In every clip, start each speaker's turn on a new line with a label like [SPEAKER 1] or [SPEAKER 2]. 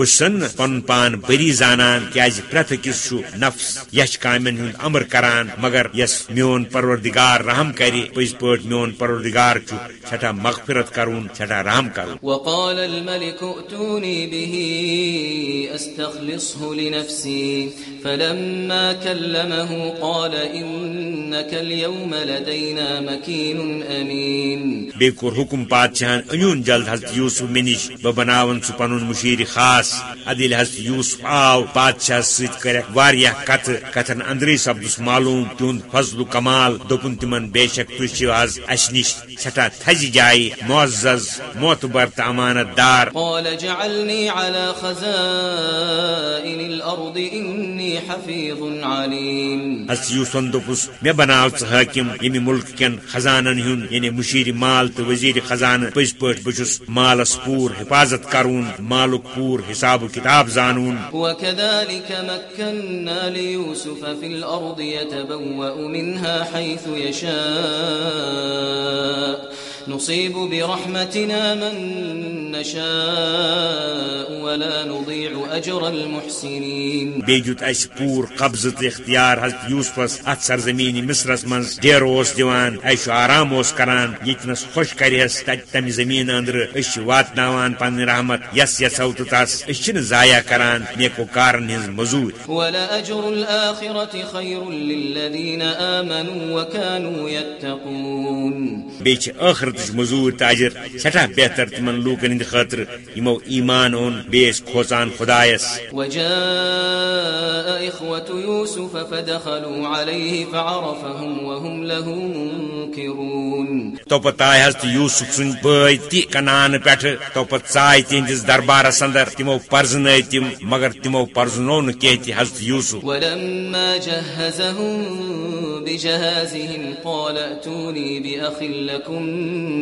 [SPEAKER 1] بسن پن پان بری زانان کیاز پرت کس نفس یش کامن ہند امر کران مگر یس میون پروردگار رحم کری پز پٹ میون پروردگار چھ چھٹا مغفرت کرون چھٹا رحم کرون۔
[SPEAKER 2] وقال الملك ائتوني به استخلصه لنفسي فلما كلمه قال انك اليوم لدينا مكين امين
[SPEAKER 1] بیکور حکم پادشاہن انیون جلد حضرت یوسف منش ببناون سو پنن مشیر خاص ادیل حضرت یوسف آو بادشاہ ست کرک واریہ کت کتن اندری سبدس معلوم تہد فضل و کمال دپن تمن بے شک تھی آز اس نش سٹھا تھز جائے معزز معتبر تو امانت دار.
[SPEAKER 2] قال جعلني على خزائن الارض اني حفيظ عليم۔
[SPEAKER 1] حضرت یوسف دپس مے بناو حاکم یم ملک کن خزانن ہن یعنی مشیر مال تو وزیر خزانہ پز پٹ بچس مالس پور حفاظت کرون مالک پور حساب کتاب زانون.
[SPEAKER 2] وكذلك مكنا ليوسف في الأرض يتبوأ منها حيث يشاء. نصيب برحمتنا من نشاء ولا نضيع أجر المحسنين.
[SPEAKER 1] بيجوت اس پور قبضت اختیار حضرت یوسفس ات سرزمین مصرس من دیر اس دیوان ایش آرام اس کران یتنس خوش کریس تت تم زمین اندر اش واتناوان پن رحمت یس یسو تو تس اش ضایع کران نیکو کارن ہنز مزور
[SPEAKER 2] ولا اجر الاخرة خير للذين آمنوا وكانوا يتقون.
[SPEAKER 1] بیچ آخرت مزور تاجر سٹھا بہتر تمن لوکن ہند خاطر یمو ایمان اون بیس کھوسان خدایس۔
[SPEAKER 2] وجاء اخوة يوسف فدخلوا عليه فعرفهم وهم له منكرون۔
[SPEAKER 1] تو پت آئے حضرت یوسف سن بٲے تی کنان پٮ۪ٹھ تو پت ژاے تہنٛدِس دربارس اندر تمو پرزنٲے تِم مگر تمو پرزنو نہٕ کینٛہہ تہِ حضرت یوسف۔
[SPEAKER 2] ولما جهزهم بجهازهم قال ائتوني بأخ لكم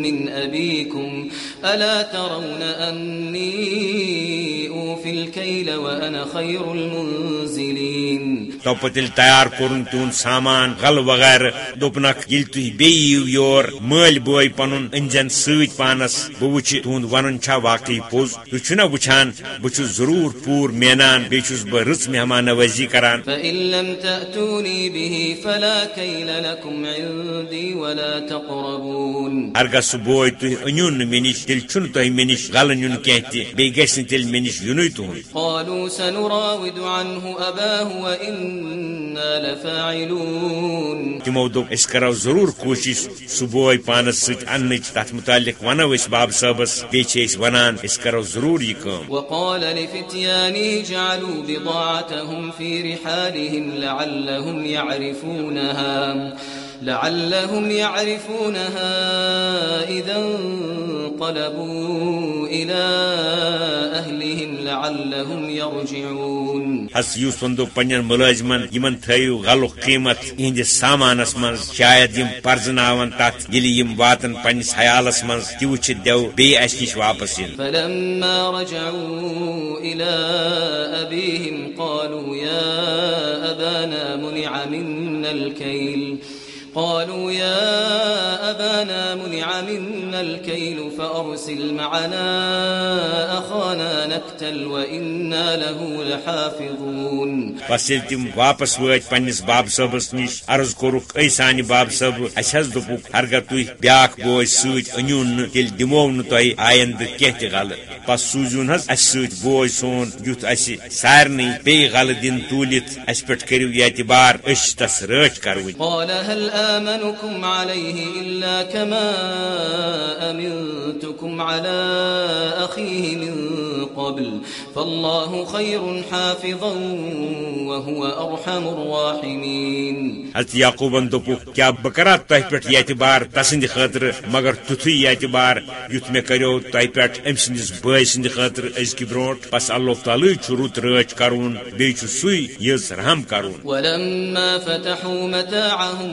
[SPEAKER 2] من أبيكم ألا ترون أني أوفي الكيل وأنا خير المنزلين
[SPEAKER 1] تو پتل تیار کرن تون سامان غل وغیرہ دوپنک یل تھی بیو یور مل بوئی پنن انجن سۭتۍ پانس بہ وچھ تہند ونن چھا واقعی پوز۔ تھی چھنا وچھان بہ ضرور پور مینان چھُس بہ رٕژ مہمان نوازی کران۔ ارگہ سہ بوے تھی انیون نہٕ مےٚ نِش تیٚلہِ چھُنہٕ تۄہہِ مےٚ نِش غلہٕ نیُن کینٛہہ تہِ تیٚلہِ مےٚ نِش یُنُے تُہُنٛد۔
[SPEAKER 2] وإنا لفاعلون
[SPEAKER 1] تمو أسۍ کرو ضروٗر کوٗشش بوے پانس سۭتۍ اننٕچ تتھ متعلق ونو أسۍ باب چھِ أسۍ ونان أسۍ کرو ضروٗر یہِ کٲم
[SPEAKER 2] وقال لفتيانه جعلوا بضاعتهم في رحالهم لعلهم يعرفونها. لعلهم يعرفونها إذا انقلبوا إلى أهلهم لعلهم يرجعون.
[SPEAKER 1] حس یوسفن دوٚپ پننٮ۪ن ملٲزمن یمن تھٲیِو غلُک قیمت یہندس سامانس منٛز شاید یم پرزناون تتھ ییٚلہِ یم واتن پننس حیالس منٛز تہِ وٕچھِتھ دٮ۪و بیٚیہِ اسہِ نِش واپس ین.
[SPEAKER 2] فلما رجعوا إلى أبيهم قالوا يا أبانا منع منا الكيل. قالوا يا أبانا منع منا الكيل فأرسل معنا أخانا نكتل وإنا له لحافظون.
[SPEAKER 1] بس ییٚلہِ تِم واپس وٲتۍ پننس باب صٲبس نِش عرض کوٚرُکھ أے سانہِ باب صٲب اسہِ حظ دوٚپُکھ ہرگاہ تُہۍ بیاکھ بوے سۭتۍ أنیوٗن نہٕ تیٚلہِ دِمو نہٕ تۄہہِ آیندٕ کینٛہہ تہِ غلط. پس سوٗزِوُن حظ اسہِ سۭتۍ بوے سون یُتھ اسہِ سارنٕے بیٚیہِ غلط دِن اسہِ پٮ۪ٹھ کٔرِو یہِ اعتبار أسۍ چھِ تس رٲچھ کروٕنۍ
[SPEAKER 2] قال هل آمنكم عليه إلا كما أمنتكم على أخيه من قبل فالله خير حافظا وهو أرحم الراحمين.
[SPEAKER 1] حضرت کرا تۄہہِ پٮ۪ٹھ یہِ اعتبار تسٕنٛدِ خٲطرٕ مگر تیُتھُے یہِ اعتبار یُتھ مےٚ کریو تۄہہِ پٮ۪ٹھ أمۍ سٕنٛدِس بٲے سٕنٛدِ خٲطرٕ أزکہِ برونٛٹھ بس اللہ تعالیٰ چھُ رُت رٲچھ کرُن بیٚیہِ چھُ سُے یٔژ رحم کرُن
[SPEAKER 2] ولما فتحوا متاعهم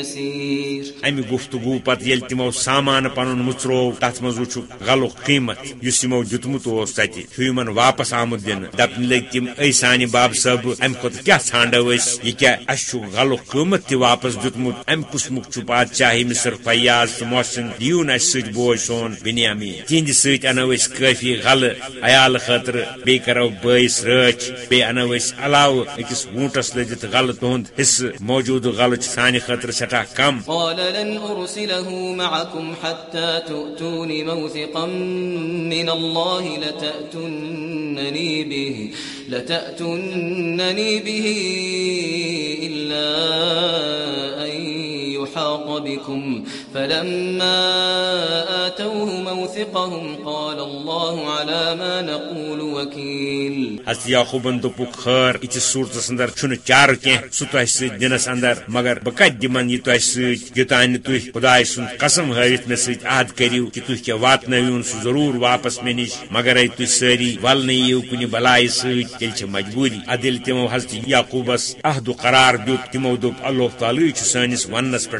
[SPEAKER 1] امہ گفتگو پتہ یل تمو سامان پن مچرو تر مز وچ غلق قیمت اس یمو دتمت تت ہمن واپس آمد دن دپن لگ تم اے سانہ باب صاحب ام کھت کیا ژھانڈو اس یہ کیا اس غلق قیمت تہ واپس دتمت ام قسمک چھ بادشاہی مصر فیاض تو محسن دیون اس ست بوج سون بنیامی تہند ست انو اس کافی غل عیال خاطر بی کرو بائیس رچ بی انو اس علاوہ اکس وونٹس لدت غل تہند حصہ۔ موجود غل سانہ خاطر سٹھا کم
[SPEAKER 2] قال لن ارسله معكم حتى تؤتون موثقا من الله لتأتنني به لتأتنني به الا ان يحاط بكم فلما آتوه موثقهم قال الله على ما نقول وكيل
[SPEAKER 1] حضرت یعقوبن دپک خیر اتس صورتس اندر چھن چار کی سہ تہ ست دنس اندر، مگر بہ کت دمن یہ تہ ست یوتان تھی خدائے سن قسم ہاوت مے ست عہد کریو کہ تھی کیا واتنون سہ ضرور واپس مے نش مگر اے تھی ساری ول نیو کن بلائی ست تیل چھ مجبوری۔ عدل تمو حضرت یعقوبس عہد قرار دیت، تمو دپ اللہ تعالی چھ سانس ونس پر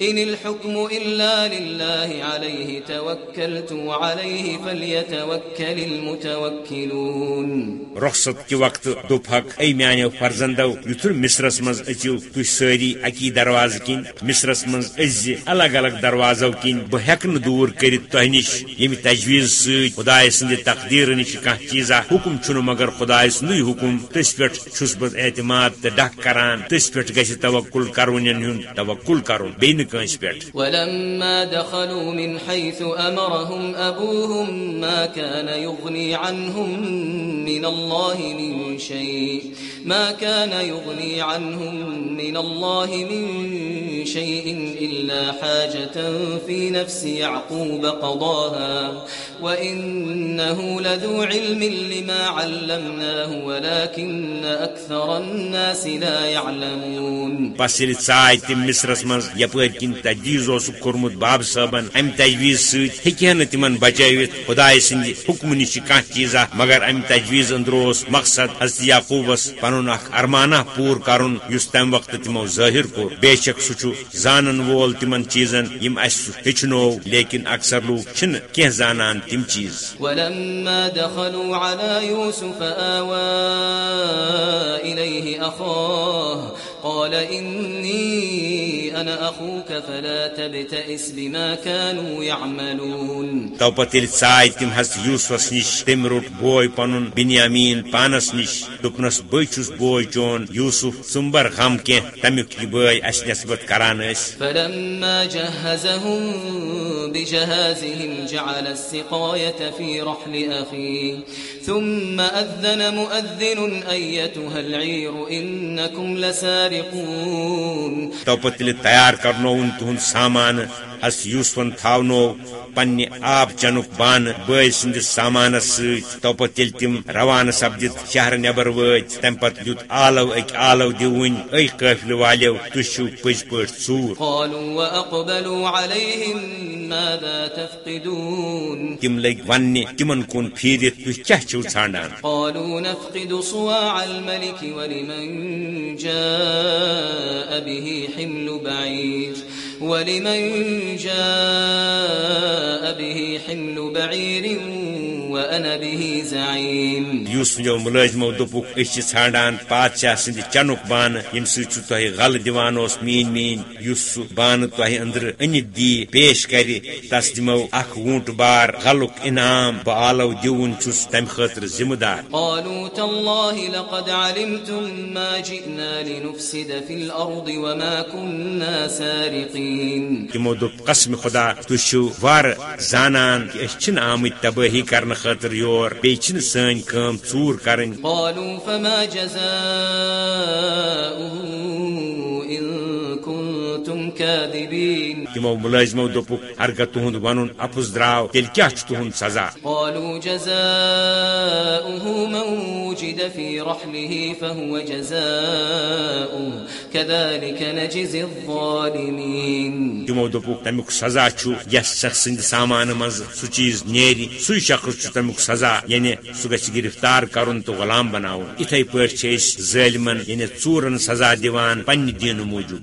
[SPEAKER 2] إن الحكم إلا لله عليه توكلت وعليه فليتوكل المتوكلون.
[SPEAKER 1] رخصت کہ وقت دپ حق اے میانو فرزندو یتر مصرس مز اچو تھی ساری اکی دروازہ کن مصرس مز از الگ الگ دروازو کن بہ ہیکن دور کرت تہ نش یم تجویز ست خدائے سند تقدیر نش کان چیزا حکم چھن مگر خدائے سند حکم، تس پٹ چھس بہ اعتماد تہ ڈک کران، تس پٹ گژھِ توکل کرون ہن، توکل کرون بین کانس پٹ
[SPEAKER 2] ولما دخلوا من حيث أمرهم أبوهم ما كان يغني عنهم من الله من شيء ما كان يغني عنهم من الله من شيء إلا حاجة في نفس يعقوب قضاها وإنه لذو علم لما علمناه ولكن أكثر الناس لا يعلمون۔
[SPEAKER 1] بس یل ژاے تم مصرس یپر کن تجویز کورمت باب صٲبن ام تجویز ست ہیکہ نہ تمن خدائے سند حکم نش کانٛہہ چیزا، مگر ام تجویز اندر مقصد حضرت یعقوبس پنن اخ ارمانہ پور کرن تم وقت تمو ظاہر کور۔ بے شک سہ چھ زانن وول تمن چیزن، یم اس ہچنو لیکن اکثر لوگ چھن کینٛہہ زانان تم چیز۔
[SPEAKER 2] ولما دخلوا على يوسف آوى إليه أخاه قال إني أنا أخوك فلا تبتئس بما كانوا يعملون.
[SPEAKER 1] تو ییٚلہِ ژاے تم حضرت یوسفس نش تم روٹ بوے پنن بنیامین پانس نش دپنس بے چھس بوے چون یوسف ژمبر غم کی تمیک یہ بے اس نسبت کران اس.
[SPEAKER 2] فلما جهزهم بجهازهم جعل السقاية في رحل أخيه ثم أذن مؤذن أيتها العير إنكم لسارقون
[SPEAKER 1] تو پتہ تیار کرنوون تہند سامان حضرت یوسفن تھاونو پنہ آب چنک بان بٲے سندس سامانس ست تو پتہ ییٚلہِ تم روانہ سپدت شہر نبر وٲتۍ تمہ پتہٕ دیُت آلو اکہ آلو دِوٕنۍ أے قٲفلہٕ والیو تُہۍ چھِو پٔزۍ پٲٹھۍ ژوٗر۔ تم لگۍ وننہِ تمن کُن پھیرِتھ تُہۍ کیاہ چھِو ژھانڈان؟
[SPEAKER 2] جاء به حمل بعير۔ ولمن جاء به حمل بعير وأنا به زعيم.
[SPEAKER 1] ملازمو اس چھ ژھانڈان بادشاہ سند چنک بان یم سۭتۍ چھُ تۄہہِ غل دِوان اوس مین مین یُس سُہ بانہٕ تۄہہِ أنٛدرٕ أنِتھ دی پیش کرِ تس دِمو اکھ ووٗنٛٹ بار غلُک انعام بہٕ آلو دِوُن چھُس تمہِ خٲطرٕ ذمہٕ دار۔
[SPEAKER 2] قالوا تالله لقد علمتم ما جئنا لنفسد في الأرض وما كنا سارقين.
[SPEAKER 1] تمو دوٚپ قسم خدا تُہۍ چھِو وارٕ زانان کہِ أسۍ چھِنہٕ آمٕتۍ تبٲہی کرنہٕ خاطر یور. بیچن سن کم چور کرن
[SPEAKER 2] قالوا فما جزاؤه الكاذبين
[SPEAKER 1] تمو ملازمو دوپک ہرگہ تہد ون اپز دراو تیل کیا تہد سزا؟
[SPEAKER 2] قالوا جزاؤه من وجد في رحله فهو جزاؤه كذلك نجزي الظالمين
[SPEAKER 1] تمو دوپک تمیک سزا چھ یس شخص سند سامان مز سہ چیز نیری سی شخص چھ تمیک سزا یعنی سہ گھ گرفتار کرن تو غلام بناون۔ اتھے پٲٹھۍ چھِ ظالمن یعنی ژوٗرن سزا دِوان پننہِ دینہٕ موٗجوٗب۔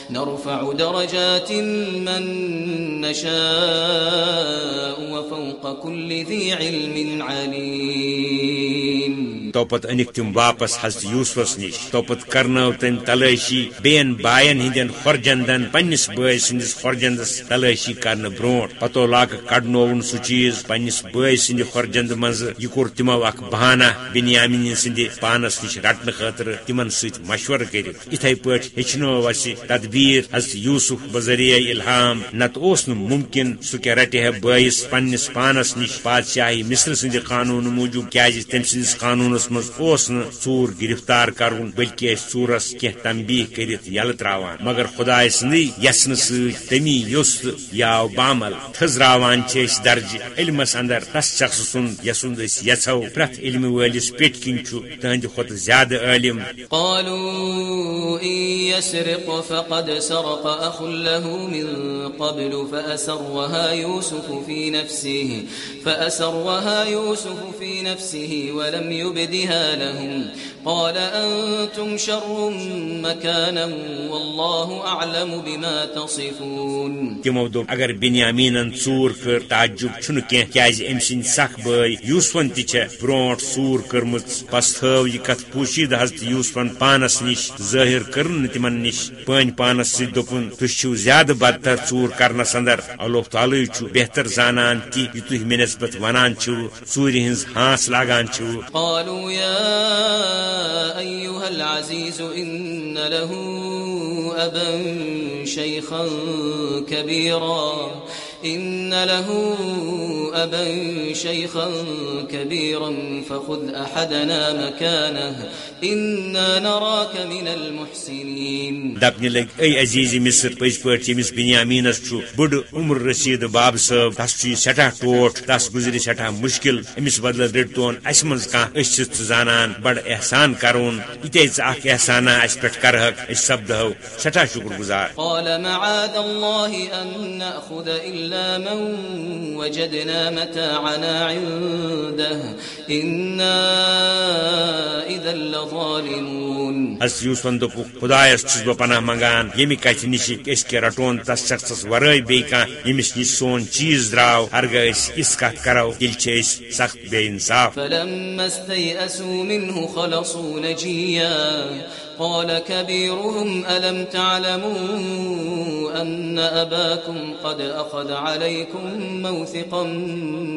[SPEAKER 2] نرفع درجات من نشاء وفوق كل ذي علم عليم.
[SPEAKER 1] توپت انک تم واپس حضرت یوسفس نش توپت کرنو تم تلاشی بین باین ہندین خورجندن پنس بے سندس خورجندس تلاشی کرنے برو پتو لاک کڑنون سہ چیز پنس بے سند خورجند مز یہ کور تمو اخ بہانہ بنیامین سند پانس نش رٹنے خاطر تمن ست مشورہ کر اتھے پہ ہچنو اس تدبیر حضرت یوسف بذریعہ الہام نت اس ممکن سہ کیا رٹہ بس پنس پانس نش بادشاہی مصر سند قانون موجود کیا تم سندس قانون مز ژور گرفتار کرون بلکہ ژورس کی تنبیہ کرت یل تراوان مگر خدا سندی یسن سمی یس یا بامل تھزراوان درج علمس اندر تس شخص سن یسند یھو پریت علم ولس پیٹ کن تہند کھت زیادہ علم
[SPEAKER 2] قالوا إن يسرق فقد سرق أخ له من قبل فأسرها يوسف في نفسه فأسرها يوسف في نفسه ولم يبدي بها لهم قال أنتم شر مكانا والله أعلم بما تصفون.
[SPEAKER 1] تمو دوب اگر بنیامینن ژور کر تعجب چھن کی کیاز سن سخ بای یوسفن تہ چھ برونٹ ژور کرمت پس تھو یہ کت پوشید حضرت یوسفن پانس نش ظاہر کرن تمن نش۔ پن پانس سی دپن تہ چھو بدتر ژور کرنس اندر۔ اللہ تعالی چھ بہتر زانان کی یہ تہ منسبت ونان چھو ژور ہنز ہانس لاگان چھو۔
[SPEAKER 2] قالوا يا أيها العزيز إن له أبا شيخا كبيرا إن له أبا شيخا كبيرا فخذ أحدنا مكانه. إنا نراك من المحسنين.
[SPEAKER 1] دپنی لگ اي عزیز مصر پز پٲٹھۍ ییٚمِس بنیامینس چھُ بٔڑ عمر رسید باب صٲب تس چھُ یہِ سٮ۪ٹھاہ ٹوٹھ تس گُزرِ سٮ۪ٹھاہ مُشکل. أمِس بدلہٕ رٔٹتون اَسہِ منٛز کانٛہہ أسۍ چھِ ژٕ زانان بڑٕ احسان کرون. یِتے ژٕ اکھ احسانا اَسہِ پٮ۪ٹھ کرہکھ أسۍ سپدہو سٮ۪ٹھاہ شُکر گُزار.
[SPEAKER 2] قال معاذ الله أن نأخذ إلا من وجدنا متاعنا عنده إنا إذا لظالمون
[SPEAKER 1] حضرت یوسفن دپ خدایس چھس بہ پناہ منگان یمہ کتھ نش اس کے رٹون تس شخصس ورائے بی کان یمس نش سون چیز دراو ہرگہ اس اس کت کرو تیل چھ اس سخت بے انصاف.
[SPEAKER 2] فلما استيئسوا منه خلصوا نجيا قال كبيرهم ألم تعلموا أن أباكم قد أخذ عليكم موثقا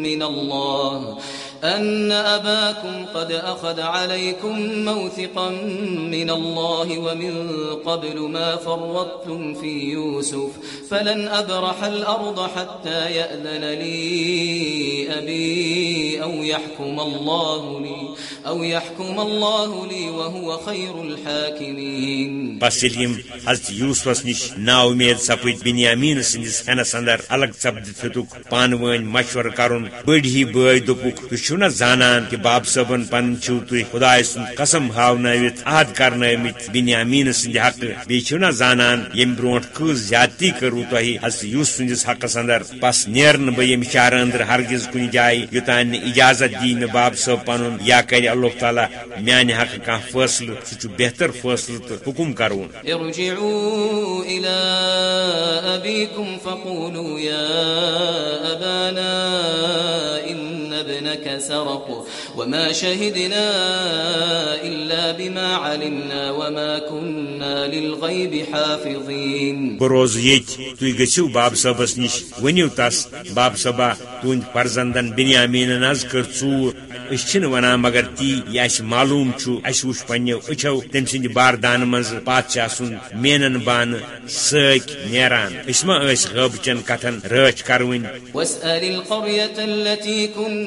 [SPEAKER 2] من الله؟ أن أباكم قد أخذ عليكم موثقا من الله ومن قبل ما فرطتم في يوسف فلن أبرح الأرض حتى يأذن لي أبي أو يحكم الله لي أو يحكم الله لي وهو خير الحاكمين.
[SPEAKER 1] بس يليم حضرت يوسف نش نا امید سپد بنيامين سندس هنس اندر الگ سپد فتوك پانوين مشور کرن بڑی بٲے دوٚپُکھ تُہۍ چھِو زانان کہ باب صٲبن پن چھِو تُہۍ خداے سُنٛد قسم ہاونٲوِتھ عہد کرنٲومٕتۍ بنیامین سٕنٛدِ حقہٕ بیٚیہِ چھِو زانان ییٚمہِ برونٛٹھ کۭژ زیادتی کٔروٕ تۄہہِ حضرت یوٗسف سٕنٛدِس حقس اندر بس نیرٕ نہٕ بہٕ ییٚمہِ شہرٕ ہرگز کُنہِ جایہِ یوٚتانۍ نہٕ اجازت دی مےٚ باب صٲب پنُن۔ یا کرِ اللہ تعالیٰ میانہِ حقہٕ کانٛہہ فٲصلہٕ سُہ چھُ بہتر فٲصلہٕ تہٕ حُکم کرون
[SPEAKER 2] أبيكم فقولوا يا أبانا إن ابنك سرق وما شهدنا إلا بما علمنا وما كنا للغيب حافظين.
[SPEAKER 1] بروز يت تُہۍ گٔژھِو باب صٲبس نِش ؤنِو تس باب صٲبا تُہنٛدۍ فرزندن کٔر ژوٗر أسۍ چھِنہٕ ونان مگر تی یہ اَسہِ معلوم چھُ اَسہِ وٕچھ پنٛنیو أچھو تٔمۍ سٕنٛدِ باردان منٛز بادشاہ سُنٛد مینن بانہٕ سۭتۍ نیران. أسۍ ما ٲسۍ غٲبچن کتھن رٲچھ کروٕنۍ
[SPEAKER 2] واسأل القرية التي كنا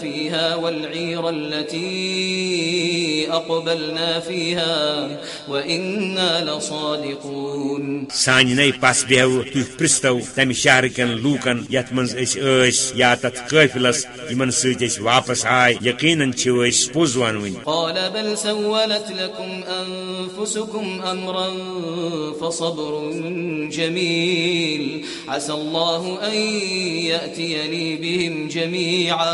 [SPEAKER 2] فيها والعير التي أقبلنا فيها وإنا لصادقون
[SPEAKER 1] سانہِ نَے پس بیہو تُہۍ پرٛژھتو تمہِ شہرٕ کٮ۪ن لوٗکن یتھ منٛز أسۍ ٲسۍ یا تتھ قٲفلس یمن سۭتۍ أسۍ واپس آے یقیناً چھِ أسۍ پوٚز ونوٕنۍ
[SPEAKER 2] قال بل سولت لكم أنفسكم أمرا فصبر جميل. عسى الله أن يأتيني بهم جميعا.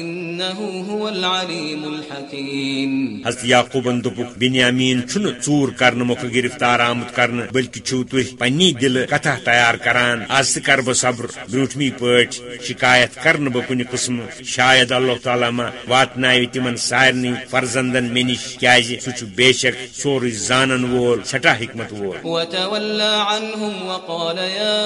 [SPEAKER 2] إنه هو العليم الحكيم.
[SPEAKER 1] حضرت یعقوبن دپُک بنیامین چھُنہٕ ژوٗر کرنہٕ مۄکھٕ گرفتار آمُت کرنہٕ بلکہ چھِو تُہۍ پننی دلہٕ کتھا تیار کران تہِ کرٕ بہٕ صبر برٛونٛٹھمی پٲٹھۍ شکایت کرنہٕ بہٕ کُنہِ قٕسمہٕ شاید اللہ تعالیٰ ما واتناوِ تِمن سارنٕے فرزندن مےٚ نِش کیازِ سُہ بے شک سورُے زانن وول سٹھاہ حکمت وول.
[SPEAKER 2] وتولى عنهم وقال يا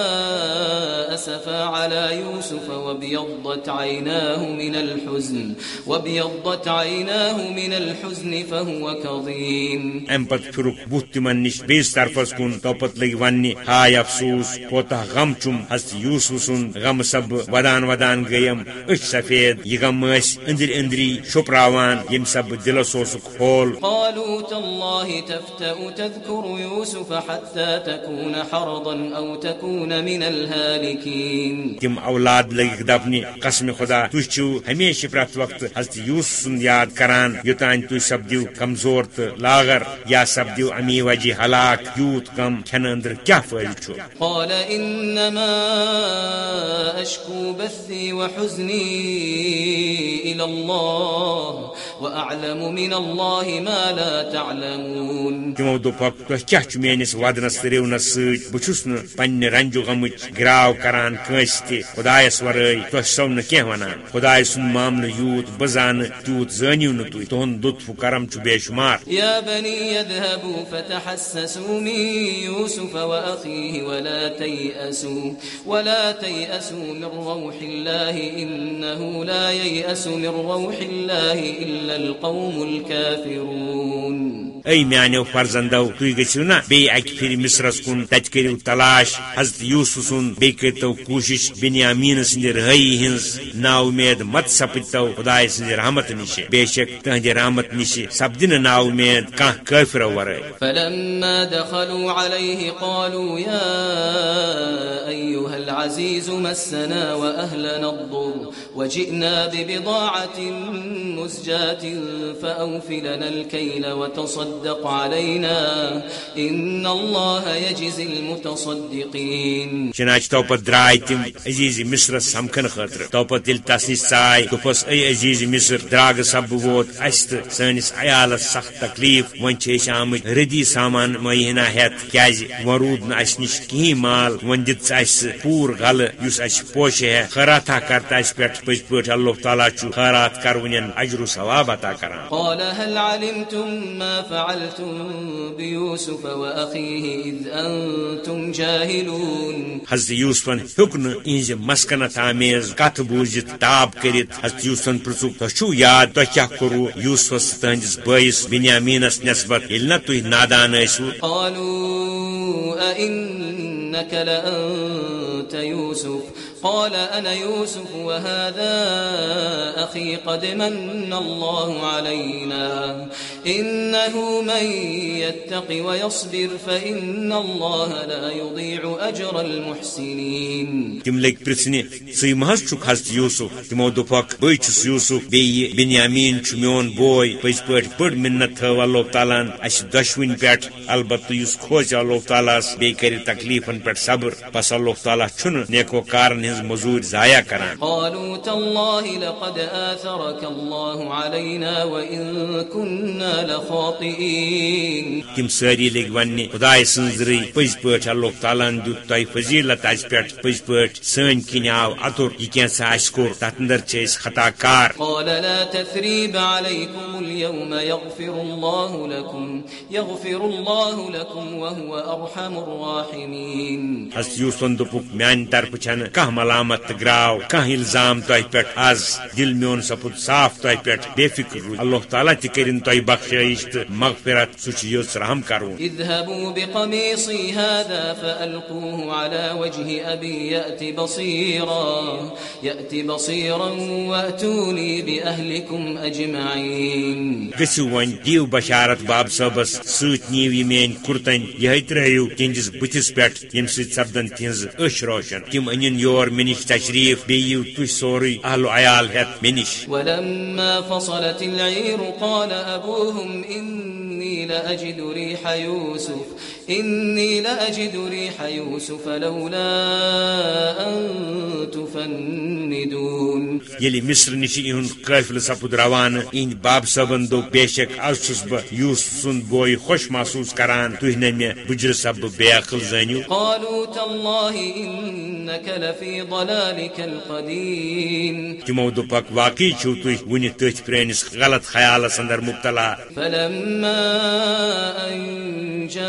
[SPEAKER 2] أسفا على يوسف وابيضت عيناه من الحزن وابيضت عيناه من الحزن فهو كظيم.
[SPEAKER 1] ام پت پھرُکھ بُتھ تِمن نِش بیٚیِس طرفس کُن توپت لٔگۍ وننہِ ہاے افسوس کوتاہ غم چھُم حضرت یوسف سُنٛد غم سب ودان ودان گٔیم أچھ سفید یہ غم ٲسۍ أنٛدرۍ أنٛدری شُپراوان ییٚمہِ سب دلس اوسُکھ ہول
[SPEAKER 2] قالوا تالله تفتأ تذكر يوسف حتى تكون حرضا أو تكون من الهالكين.
[SPEAKER 1] تم اولاد لگِکھ دپنہِ قسمِ خدا چھِو ہمیشہ پرٛٮ۪تھ وقتہٕ حضرت یوسف یاد کران یوٚتانۍ تُہۍ سپدِو کمزور تہٕ لاغر یا سپدِو امی وجہ ہلاک یوٗت کم کھٮ۪نہٕ أنٛدرٕ کیٛاہ فٲیدٕ چھُ
[SPEAKER 2] قال إنما أشكو بثي وحزني إلى الله وأعلم من الله ما لا تعلمون
[SPEAKER 1] تمو دوٚپکھ تۄہہِ کیٛاہ چھُ میٲنِس ودنس سۭتۍ بہٕ چھُس نہٕ پننہِ رنجو غمٕچ گراو کران تہِ خدایس ورٲے تۄہہِ چھسو نہٕ کینٛہہ ونان خداے سُنٛد معاملہ یوت بزان تیوت زانیو زٲنِو تھی تُہۍ لطف و کرم چھ بے شمار۔
[SPEAKER 2] يا بني يذهبوا فتحسسوا من يوسف وأخيه ولا تيأسوا ولا تيأسوا من روح الله إنه لا ييأس من روح الله إلا القوم الكافرون
[SPEAKER 1] اے میانو فرزندو تُہۍ گٔژھِو نا بیٚیہِ اکہِ پھِرِ مصرس کُن تتہِ کٔرِو تلاش، حضرت یوسف سُنٛد بیٚیہِ کٔرتو کوٗشش، بنیامین سٕنٛدِ رہٲیی ہٕنٛز نا اُمید مت سپدتو خداے سٕنٛدِ رحمت نِش بے شک تہنٛدِ رحمت نِش سپدِ نہٕ نا اُمید کانٛہہ کٲفرو ورٲے
[SPEAKER 2] فلما دخلوا عليه قالوا يا أيها العزيز مسنا وأهلنا الضر وجئنا ببضاعة مزجاة فأوفلنا الكيل وتصدق علينا. إن الله يجزي المتصدقين.
[SPEAKER 1] چنانچہ تو پت درائے تم عزیز مصرس سمکھن خاطر. تو پت یل تس نش ژاے اے عزیز مصر دراگ سب ووت اس تو سنس عیالس سخت تکلیف ون چھ آمت ردی سامان مہینہ ہیت کیاز ون رود نہ اس نش کہین مال ون دت اس پور غل اس اس پوش ہے. خیراتہ کرتا اس پہ پز پہ اللہ تعالیٰ چھ خیرات کرون اجر و ثواب عطا کران.
[SPEAKER 2] فعلتم بيوسف وأخيه إذ أنتم جاهلون.
[SPEAKER 1] حضرت یوسفن ہیوک نز مسکنت آمیز کت بوزت تاب کرت حضرت یوسفن پرژھک تہ چھو یاد کیا کرو؟ یوسفس تہندس بٲیس بنیامینس نسبت نہ تُہۍ نادان ٲسِو؟
[SPEAKER 2] قالوا أئنك لأنت يوسف؟ قال أنا يوسف وهذا أخي قد من الله علينا إنه من يتق ويصبر فإن الله لا يضيع أجر المحسنين.
[SPEAKER 1] تم لگ پرژھنہِ ژٕ مہ چھُکھ حضرت یوسف تمو دوٚپکھ بے چھُس یوسف بیٚیہِ بنیامین چھُ میون بوے پٔزۍ پٲٹھۍ بٔڑ مِنت تھٲو اللہ تعالیٰ ہن اسہِ دۄشوٕنۍ پٮ۪ٹھ البتہٕ یُس اللہ تعالیٰ ہس بیٚیہِ تکلیفن پٮ۪ٹھ صبر بس اللہ تعالیٰ چھُنہٕ نیکو کارن ہٕنٛز مزوٗرۍ ضایع کران
[SPEAKER 2] قالوا تالله لقد آثرك الله علينا وإن كنا لخاطئين.
[SPEAKER 1] تم ساری لگ ون خدا سنزری پز پہ اللہ تعالیٰ دت تہ فضیلت اس پہ پز پہ سن کن آو اتر یہ کیسا اس کور تت اندر خطا کار۔
[SPEAKER 2] قال لا تثريب عليكم اليوم يغفر الله لكم يغفر الله لكم وهو ارحم الراحمين.
[SPEAKER 1] اس یوسن دپک میان طرف چھن کہ ملامت گراو کہ الزام تہ پہ از دل میون سپد صاف تہ پہ بے فکر روز اللہ تعالیٰ تہ کرن تہ بخشائش تو مغفرت سچ یوس رحم کرون
[SPEAKER 2] اذهبوا بقميصي هذا فألقوه على وجه أبي يأتي بصيرا يأتي بصيرا وأتوني بأهلكم أجمعين۔
[SPEAKER 1] گسو ون دیو بشارت باب صبس ست نیو یہ مین کرتن یہ ترہیو تہندس بتس پہ یم سپدن اش روشن۔ تم ان یور اور منش تشریف بیو تہ سوری اہل عیال ہت منش۔
[SPEAKER 2] ولما فصلت العير قال ابوهم اني لأجد ريح يوسف إني لأجد ريح يوسف لولا أن تفندون.
[SPEAKER 1] یلی مصر نش ان قافل سپد روانہ ان باب صبن دو بے شک از چھس بہ یوسف سن بوئی خوش محسوس کران نہ مے بجر سب بے عقل زانیو
[SPEAKER 2] قالوا تالله إنك لفي ضلالك القديم.
[SPEAKER 1] تمو دوپک واقعی چھو تھی ون تھی پرانس غلط خیالس اندر مبتلا۔
[SPEAKER 2] فلما أن جاء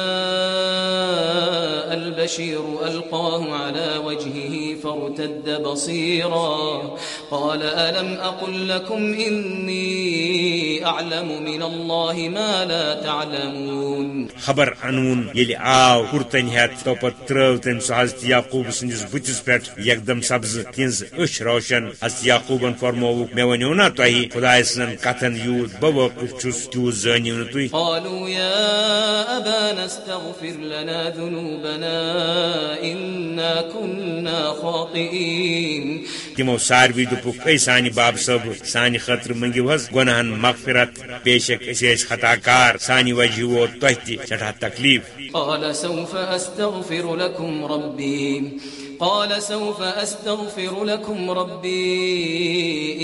[SPEAKER 2] البشير ألقاه على وجهه فارتد بصيرا. قال ألم أقل لكم إني أعلم من الله ما لا تعلمون.
[SPEAKER 1] خبر انون یل آو کرتن ہت تو پت ترو تم سہ حضرت یعقوب سندس بتس پہ یکدم سبز تہذ اش روشن. حضرت یعقوبن فرمو مے ونیو نا تہ خدا سن کتن یوت بہ وقف چھس تیوت زانیو نا تھی
[SPEAKER 2] قالوا يا أبانا استغفر لنا ذنوبنا إنا كنا خاطئين.
[SPEAKER 1] تمو ساروی دپک اے سانہ باب صاحب سانہ خطر منگو حس گناہن مغفرت بے شک اس خطا کار سانہ وجہ ووت تہ تہ سٹھا تکلیف.
[SPEAKER 2] قال سوف أستغفر لكم ربي. قال سوف أستغفر لكم ربي.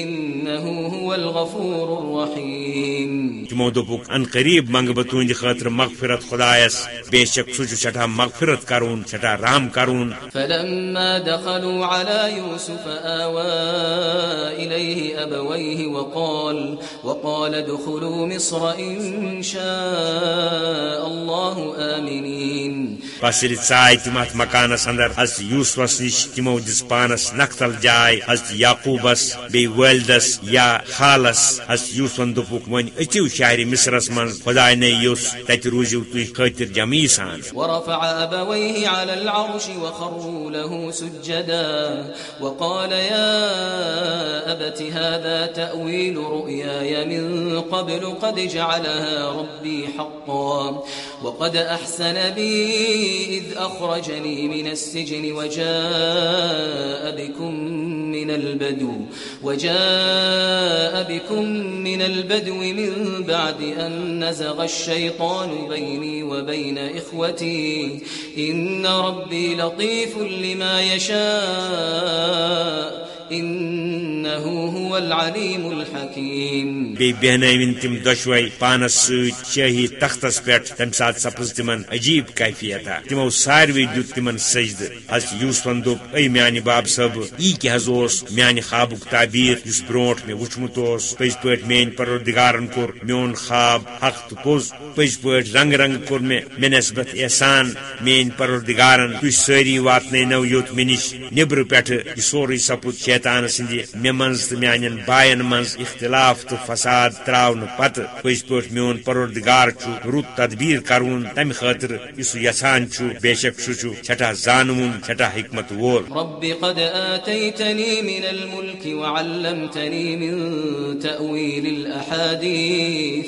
[SPEAKER 2] إنه هو الغفور الرحيم.
[SPEAKER 1] تمو دپک ان قریب منگ تہند خاطر مغفرت خدایس بے شک سہ سٹھا مغفرت کرون سٹھا رحم کرون۔
[SPEAKER 2] فلما دخلوا على يوسف آوى إليه أبويه وقال وقال ادخلوا مصر إن شاء الله آمنين۔
[SPEAKER 1] بس یل ژاے تم ات مکانس اندر۔ حضرت یوسفس نش تمو دس پانس نقتل جائے۔ حضرت یعقوبس بی والدس یا خالس۔ حضرت یوسفن دپک ون اچو شہر مصرس من۔ خدا نے یوس تت روزو تھی خاطر جمی سان۔
[SPEAKER 2] ورفع أبويه على العرش وخروا له سجدا وقال يا أبت هذا تأويل رؤياي من قبل قد جعلها ربي حقا وقد أحسن بي إذ أخرجني من السجن وجاء بكم من البدو وجاء بكم من البدو من بعد أن نزغ الشيطان الشيطان بيني وبين إخوتي. إن ربي لطيف لما يشاء. إنه هو العليم الحكيم.
[SPEAKER 1] بی بہنوین تم دشوئی پانس ست شاہی تختس پہ تم سات سپز تمن عجیب کیفیت تمو ساروی دیت تمن سجد. حضرت یوسفن دپ اے میانہ باب صاحب ای کیا حض اوس میانہ خوابک تعبیر اس بروٹ میں وچمت اوس پز پٹ مین پروردگارن کور. میون خواب حق تو پوز. پز پٹ رنگ رنگ کور میں مے نسبت احسان. مین پروردگارن تھی ساری واتن نو یوت منش. نبر پہ یہ سوری سپود شیطان سند مے منز تو میان باین منز اختلاف تو فساد تراؤن پتہ پز پٹ میون پروردگار چھ رت تدبیر کرون تمہ خاطر اس یسان چھ بے شک سہ چھٹا زانون چھٹا حکمت وول۔
[SPEAKER 2] رب قد آتيتني من الملك وعلمتني من تأويل الأحاديث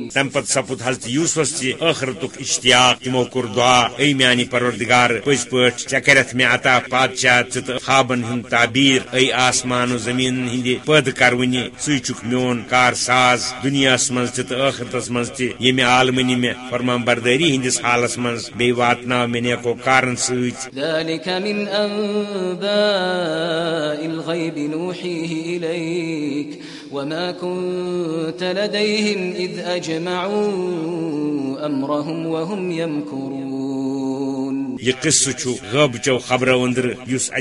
[SPEAKER 1] تم پت سپد حضرت یوسفس تخرت اشتیاق تمو کور دعا اے میانی پروردگار پز پہ چکرت میں عطا پادشاہ ٹھہ خوابن ہند تعبیر اے آسمان و زمین ہند پد کرونی سی چک میون کار ساز دنیا من تخرتس من تم عالمنی میں فرمان برداری ہندس حالس من بی واتنا میں نیکو کارن ست
[SPEAKER 2] الغيب نوحيه إليك وما كنت لديهم إذ أجمعوا أمرهم وهم يمكرون
[SPEAKER 1] یہ قصہ غب چو خبر اندر اس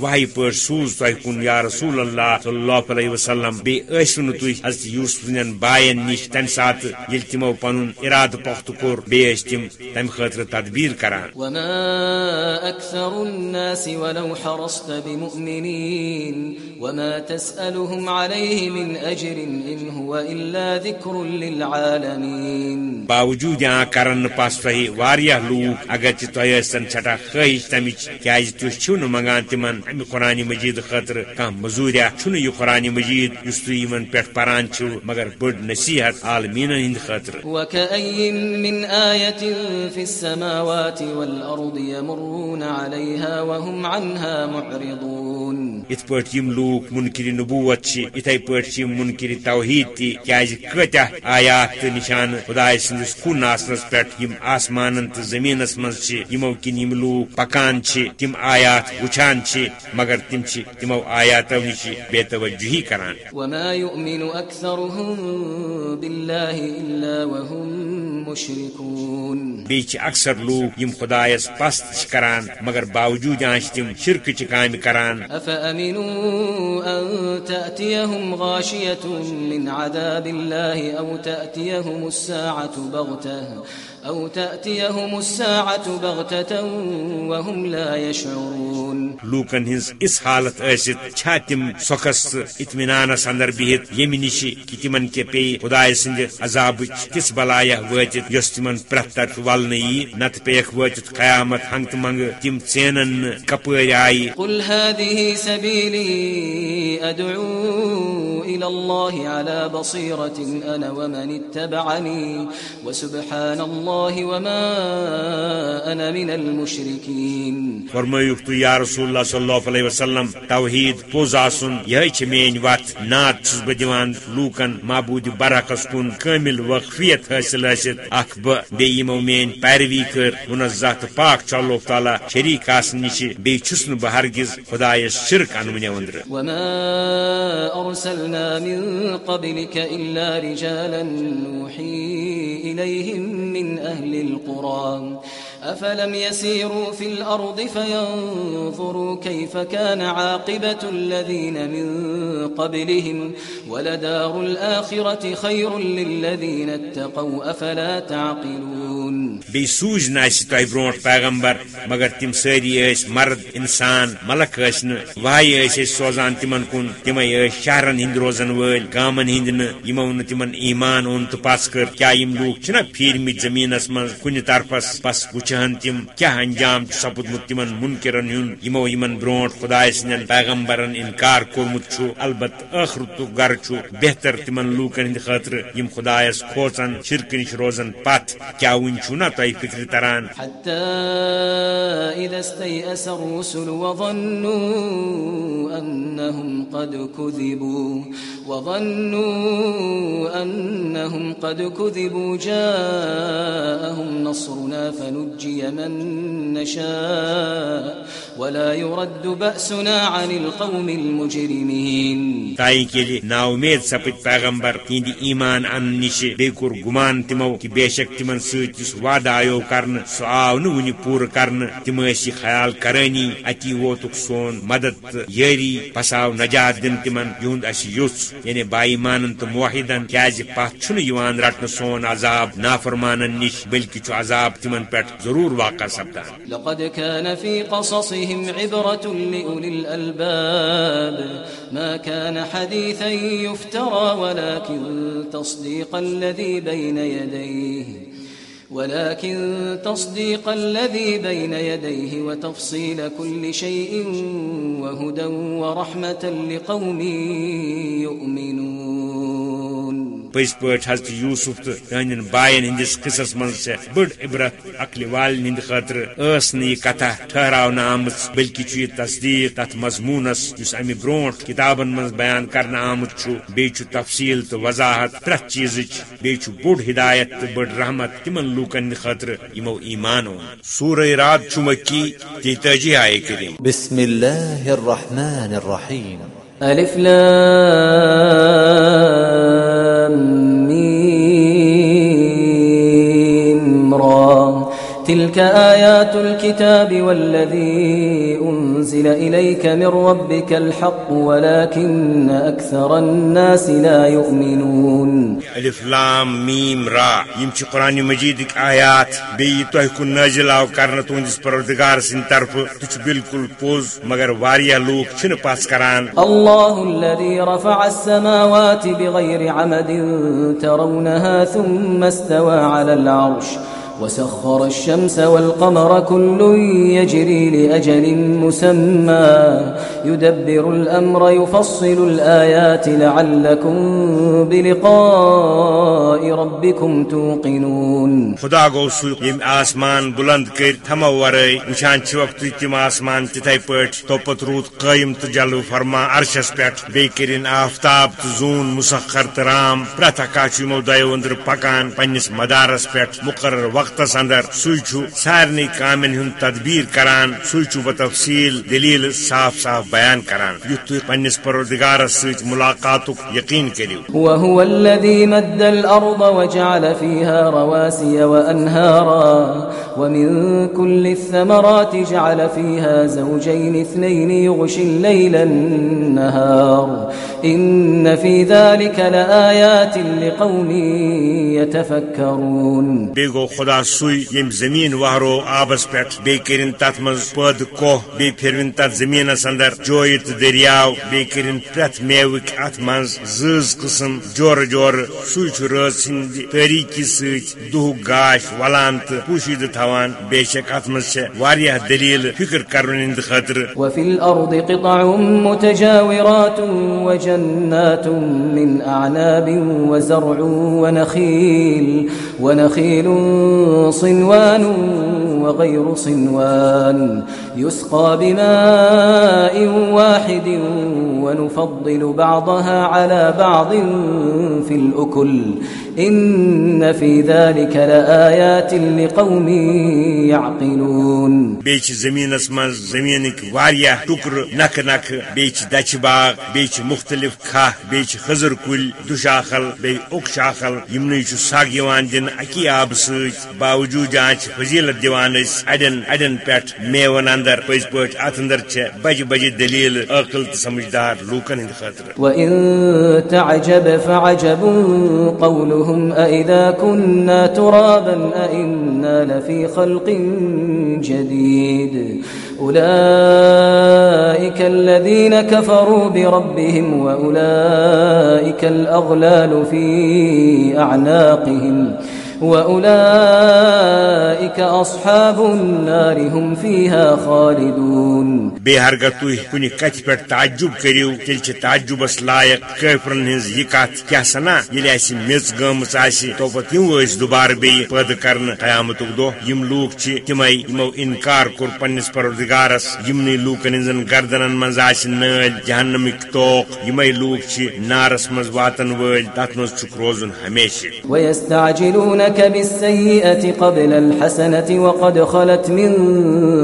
[SPEAKER 1] واحی پہ سوز تہ کن یا رسول اللہ صلی اللہ علیہ وسلم بیسو حضرت یوسف سن بائن نش تمہ سات یل تمو پن اراد پخت کور بیس تم تم خاطر تدبیر کران۔
[SPEAKER 2] وما اكثر الناس ولو حرصت بمؤمنين وما تسألهم عليه من اجر ان هو الا ذكر للعالمين۔
[SPEAKER 1] باوجود یہاں کرن پاس تہ واریاہ لوگ اگر تہ چھٹا خواہش تمچ کیاز چھو منگان تم قرآن مجید خاطر کھانا مزوریا چھو یہ قرآن مجید اس تھی پہ پران چھو مگر بڑ نصیحت عالمین ہند
[SPEAKER 2] معرضون
[SPEAKER 1] ات پٹ یم لوک منکر نبوت چھ اتھے پٹ یم منکر توحید تی کیاز کتہ آیات نشان خدا سندس کن آسنس پہ یم آسمان تو زمینس من چھ یمو کن یم لوگ پکان تم آیات وچان مگر تم تمو آیاتو نش بے توجہی کران۔
[SPEAKER 2] وما يؤمن اكثرهم بالله الا وهم مشركون۔
[SPEAKER 1] بیچ اکثر لوگ یم خدایس پست کران مگر باوجود آنچ تم شرک چ کام کران۔
[SPEAKER 2] افامنوا ان تاتيهم غاشيه من عذاب الله او تاتيهم الساعه بغته أو تأتيهم الساعة بغتة وهم لا يشعرون.
[SPEAKER 1] لوکن ہز اس حالت ایست چھا تم سخس اطمینانس اندر بہت یم نش کہ تمن کے پی خدا سند عذاب کس بلایا واتت یس تمن پرت طرف ولن ی نت پیخ واتت قیامت ہنگ منگ تم ژینن کپر آئی۔
[SPEAKER 2] قل هذه سبيلي ادعو الى الله على بصيرة انا ومن اتبعني وسبحان الله الله وما انا من المشركين.
[SPEAKER 1] فرمایو تو یا رسول الله صلی الله علیه وسلم توحید پوز آسن یہ چھ مین وات نات چھس بہ دیوان لوکن معبود برعکس کن کامل وقفیت حاصل اسد اخ بہ بے یمو مین پیروی کر منزہ پاک چھ اللہ تعالی شریک آسن نش بے چھس نہ بہ ہرگز خدای شرک انونی وندر.
[SPEAKER 2] وما ارسلنا من قبلك الا رجالا نوحي اليهم من أهل القرى أفلم يسيروا في الأرض فينظروا كيف كان عاقبة الذين من قبلهم ولدار الآخرة خير للذين اتقوا أفلا تعقلون
[SPEAKER 1] بی سوز ناس تہ برو پیغمبر، مگر تم ساری مرد، انسان، ملک وائی سوزان تمن کن تم شہرن ہند روزن ول گامن ہند نمو تمن ایمان اون تو پس کر کیا لوگ چھ پھیرمت زمینس من کن طرفس بس وچہن تم کیا انجام سپدمت تمن منکرن ہن یمو یمن برو خدا سن پیغمبرن انکار کورمت البت ٲخرت گر بہتر تمن لوکن ہند خاطر یم خدایس کھوچان شرک نش روزن پت۔ کیا ون چھنا تہ فکر تران؟
[SPEAKER 2] إذا استيأس الرسل وظنوا أنهم قد كذبوا وظنوا أنهم قد كذبوا جاءهم نصرنا فنجي من نشاء ولا يرد بأسنا عن القوم المجرمين.
[SPEAKER 1] تائی کیلی نا امید سپت پیغمبر تہند ایمان ان نش بیکور گمان تمو کہ بے شک تمن ست وعدہ آیو کرن سہ آو ون پور کرن تم یہ خیال کرانی اتی ووتک سون مدد یری پس آو نجات دن تمن یہند اس یوس یعنی بائیمان تو موحدن کیاز پت چھن یوان رٹن سون عذاب نافرمانن نش بلکہ چھ عذاب تمن پٹ ضرور واقع سپدان.
[SPEAKER 2] لقد كان في قصصهم عبرة لأولي الألباب. ما كان حديثا يفترى ولكن تصديق الذي بين يديه، ولكن تصديق الذي بين يديه وتفصيل كل شيء وهدى ورحمة لقوم يؤمنون.
[SPEAKER 1] پز پہ حضرت یوسف تو تہند بائن ہندس قصص من سے بڑ عبرت عقل والن ہند خاطر اس نی کتھا ٹھہراؤن آمت بلکہ یہ تصدیق تت مضمونس اس ام بروٹ کتابن من بیان کرنا آمت بی تفصیل تو وضاحت پریت چیز بی بوڑ ہدایت تو بڑ رحمت تمن لوکن خاطر یمو ایمان سورہ رات چمکی تیتاجی آئے کریم۔
[SPEAKER 3] بسم اللہ الرحمن الرحیم۔
[SPEAKER 2] الف لام میم تلك آيات الكتاب والذي أنزل إليك من ربك الحق ولكن أكثر الناس لا يؤمنون.
[SPEAKER 1] الف لام میم را. چھ قرآن مجید آیات بی تہ کن نازل آو کرنا تہندس پروردگار سن طرف. تہ بالکل پوز مگر واریاہ لوک چھن پاس کران.
[SPEAKER 2] الله الذي رفع السماوات بغير عمد ترونها ثم استوى على العرش. وسخر الشمس والقمر كل يجري لأجل مسمى. يدبر الأمر، يفصل الآيات، لعلكم بلقاء ربكم توقنون.
[SPEAKER 1] خدا گو سو یم آسمان بلند کر، تھمو ورے وچان چھ وقت تم آسمان تتھے پٹ توپت رود قائم تو جلو فرما عرشس پٹ بی کرن آفتاب تو زون مسخر ترام پرتا کاچو دیو اندر پکان پنس مدارس پٹ مقرر وقت وقتس اندر سوئی سارے کامن ہند تدبیر کران سوئی بتفصیل دلیل صاف صاف بیان کران۔ یت تھی پنس پروردگارس ست ملاقات یقین کرو
[SPEAKER 2] وهو الذي مد الارض وجعل فيها رواسي وانهارا ومن كل الثمرات جعل فيها زوجين اثنين يغشي الليل النهار ان في ذلك لآيات لقوم يتفكرون۔
[SPEAKER 1] بيگو خدا سوئی یم زمین وہرو آبس پہ بی کرن تت من پد کوہ بی پھرون تت زمینس اندر جوئی تو دریاو بی کرن پرت میوک ات من زز قسم، جور جور سوئی چھ رز ہند تاریکی ست دہ گاش ولان تو پوشید تھوان بے شک ات من سے واریاہ دلیل، فکر کرن ہند خاطر
[SPEAKER 2] وفي الأرض قطع متجاورات وجنات من أعناب وزرع ونخيل ونخيل صنوان وغير صنوان يسقى بماء واحد ونفضل بعضها على بعض في الأكل. إن في ذلك لآيات لقوم يعقلون.
[SPEAKER 1] بیچ زمینس من زمینک واریاہ ٹکر نکھ نکھ بیچ دچ باغ، بیچ مختلف کھہ بیچ خزر کل، دشاخل بی اک شاخل یمنی چھ سگ یوان دن اکی آب ست باوجود جانچ فضیلت دیوان اس اڑین اڑین پیٹھ میون اندر پز پٹ ات اندر چھ بج بج دلیل، عقل تو سمجھدار لوکن ہند خاطر۔
[SPEAKER 2] وإن تعجب فعجب قولهم أئذا كنا ترابا أئنا لفي خلق جديد۔ أولئك الذين كفروا بربهم وأولئك الأغلال في أعناقهم۔ وأولئك أصحاب النار هم فيها خالدون
[SPEAKER 1] بے ہرگر تھی کن کت پہ تعجب کرو تیل تعجبس لائق قفرن ہز یہ کت کیا سنا؟ یل اس میز گمت تو پتہ یم اس دوبارہ بی پید کرن قیامت دہ یم لوک چھ تمے یمو انکار کور پنس پروردگارس یمنی لوکن ہزن گردنن مز آس نل جہنمک توق یمے لوک چھ نارس مز واتن ول تت مز چھ روزن ہمیشہ۔
[SPEAKER 2] ويستعجلونك بالسيئة قبل الحسنة وقد خلت من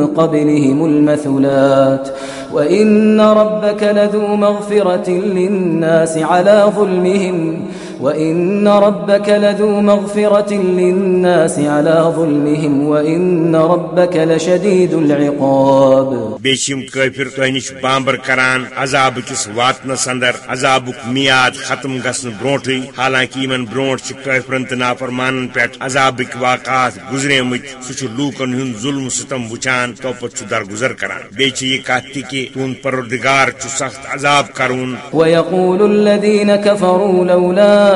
[SPEAKER 2] قبلهم المثلات. وإن ربك لذو مغفرة للناس على ظلمهم وإن ربك لذو مغفرة للناس على ظلمهم وإن ربك لشديد العقاب
[SPEAKER 1] بیشم کافر تہ بامبر کران عذاب کس واتنس اندر عذاب میاد ختم گسن بروٹے حالانکہ یمن بروٹ چھ کافرن تہ نافرمانن پٹ عذابک واقعات گزرے مت سہ لوکن ہند ظلم ستم وچان تو پت چھ درگزر کران۔ بیچ یہ کہت تہ جی۔ کہ تون پروردگار چو سخت عذاب کرون۔
[SPEAKER 2] ويقول الذين كفروا لولا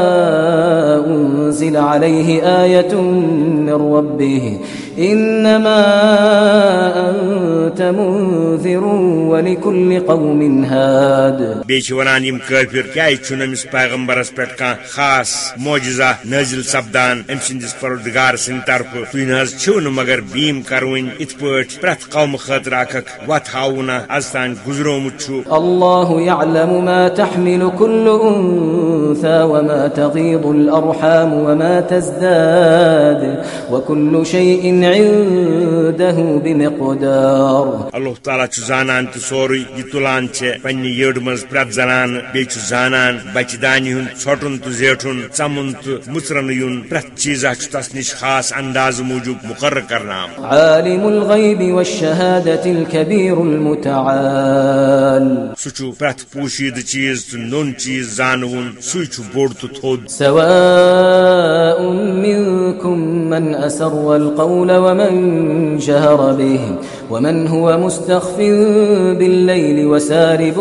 [SPEAKER 2] انزل عليه ايه من ربه إنما أنت منذر ولكل قوم هاد.
[SPEAKER 1] بیچ ونان یم کافر کیا چھن امس پیغمبرس پہ کان خاص معجزہ نازل سپدان ام سندس پروردگار سند طرف. تھی نز چھو ن مگر بیم کرون ات پٹ پرت قوم خاطر اکھ وت ہاونا از تان گزرومت چھو
[SPEAKER 2] الله يعلم ما تحمل كل أنثى وما تغيض الأرحام وما تزداد. وكل شيء عنده بمقدار.
[SPEAKER 1] اللہ تعالیٰ چھ زانان تو سوری یہ تلان چھ پنہ یڑ مز پرت زنان بیچ زانان بچہ دانہ ہند ژھٹن تو زیٹھن ژمن تو مچرن یون پرت چیز چھ تس نش خاص انداز موجود مقرر کرنا
[SPEAKER 2] عالم الغيب والشهادة الكبير المتعال.
[SPEAKER 1] سہ چھ پرت پوشید چیز تو نون چیز زانون سہ چھ بوڑ تو تھود.
[SPEAKER 2] سواء منكم من أسر القول ومن شهر به ومن هو مستخف بالليل وسارب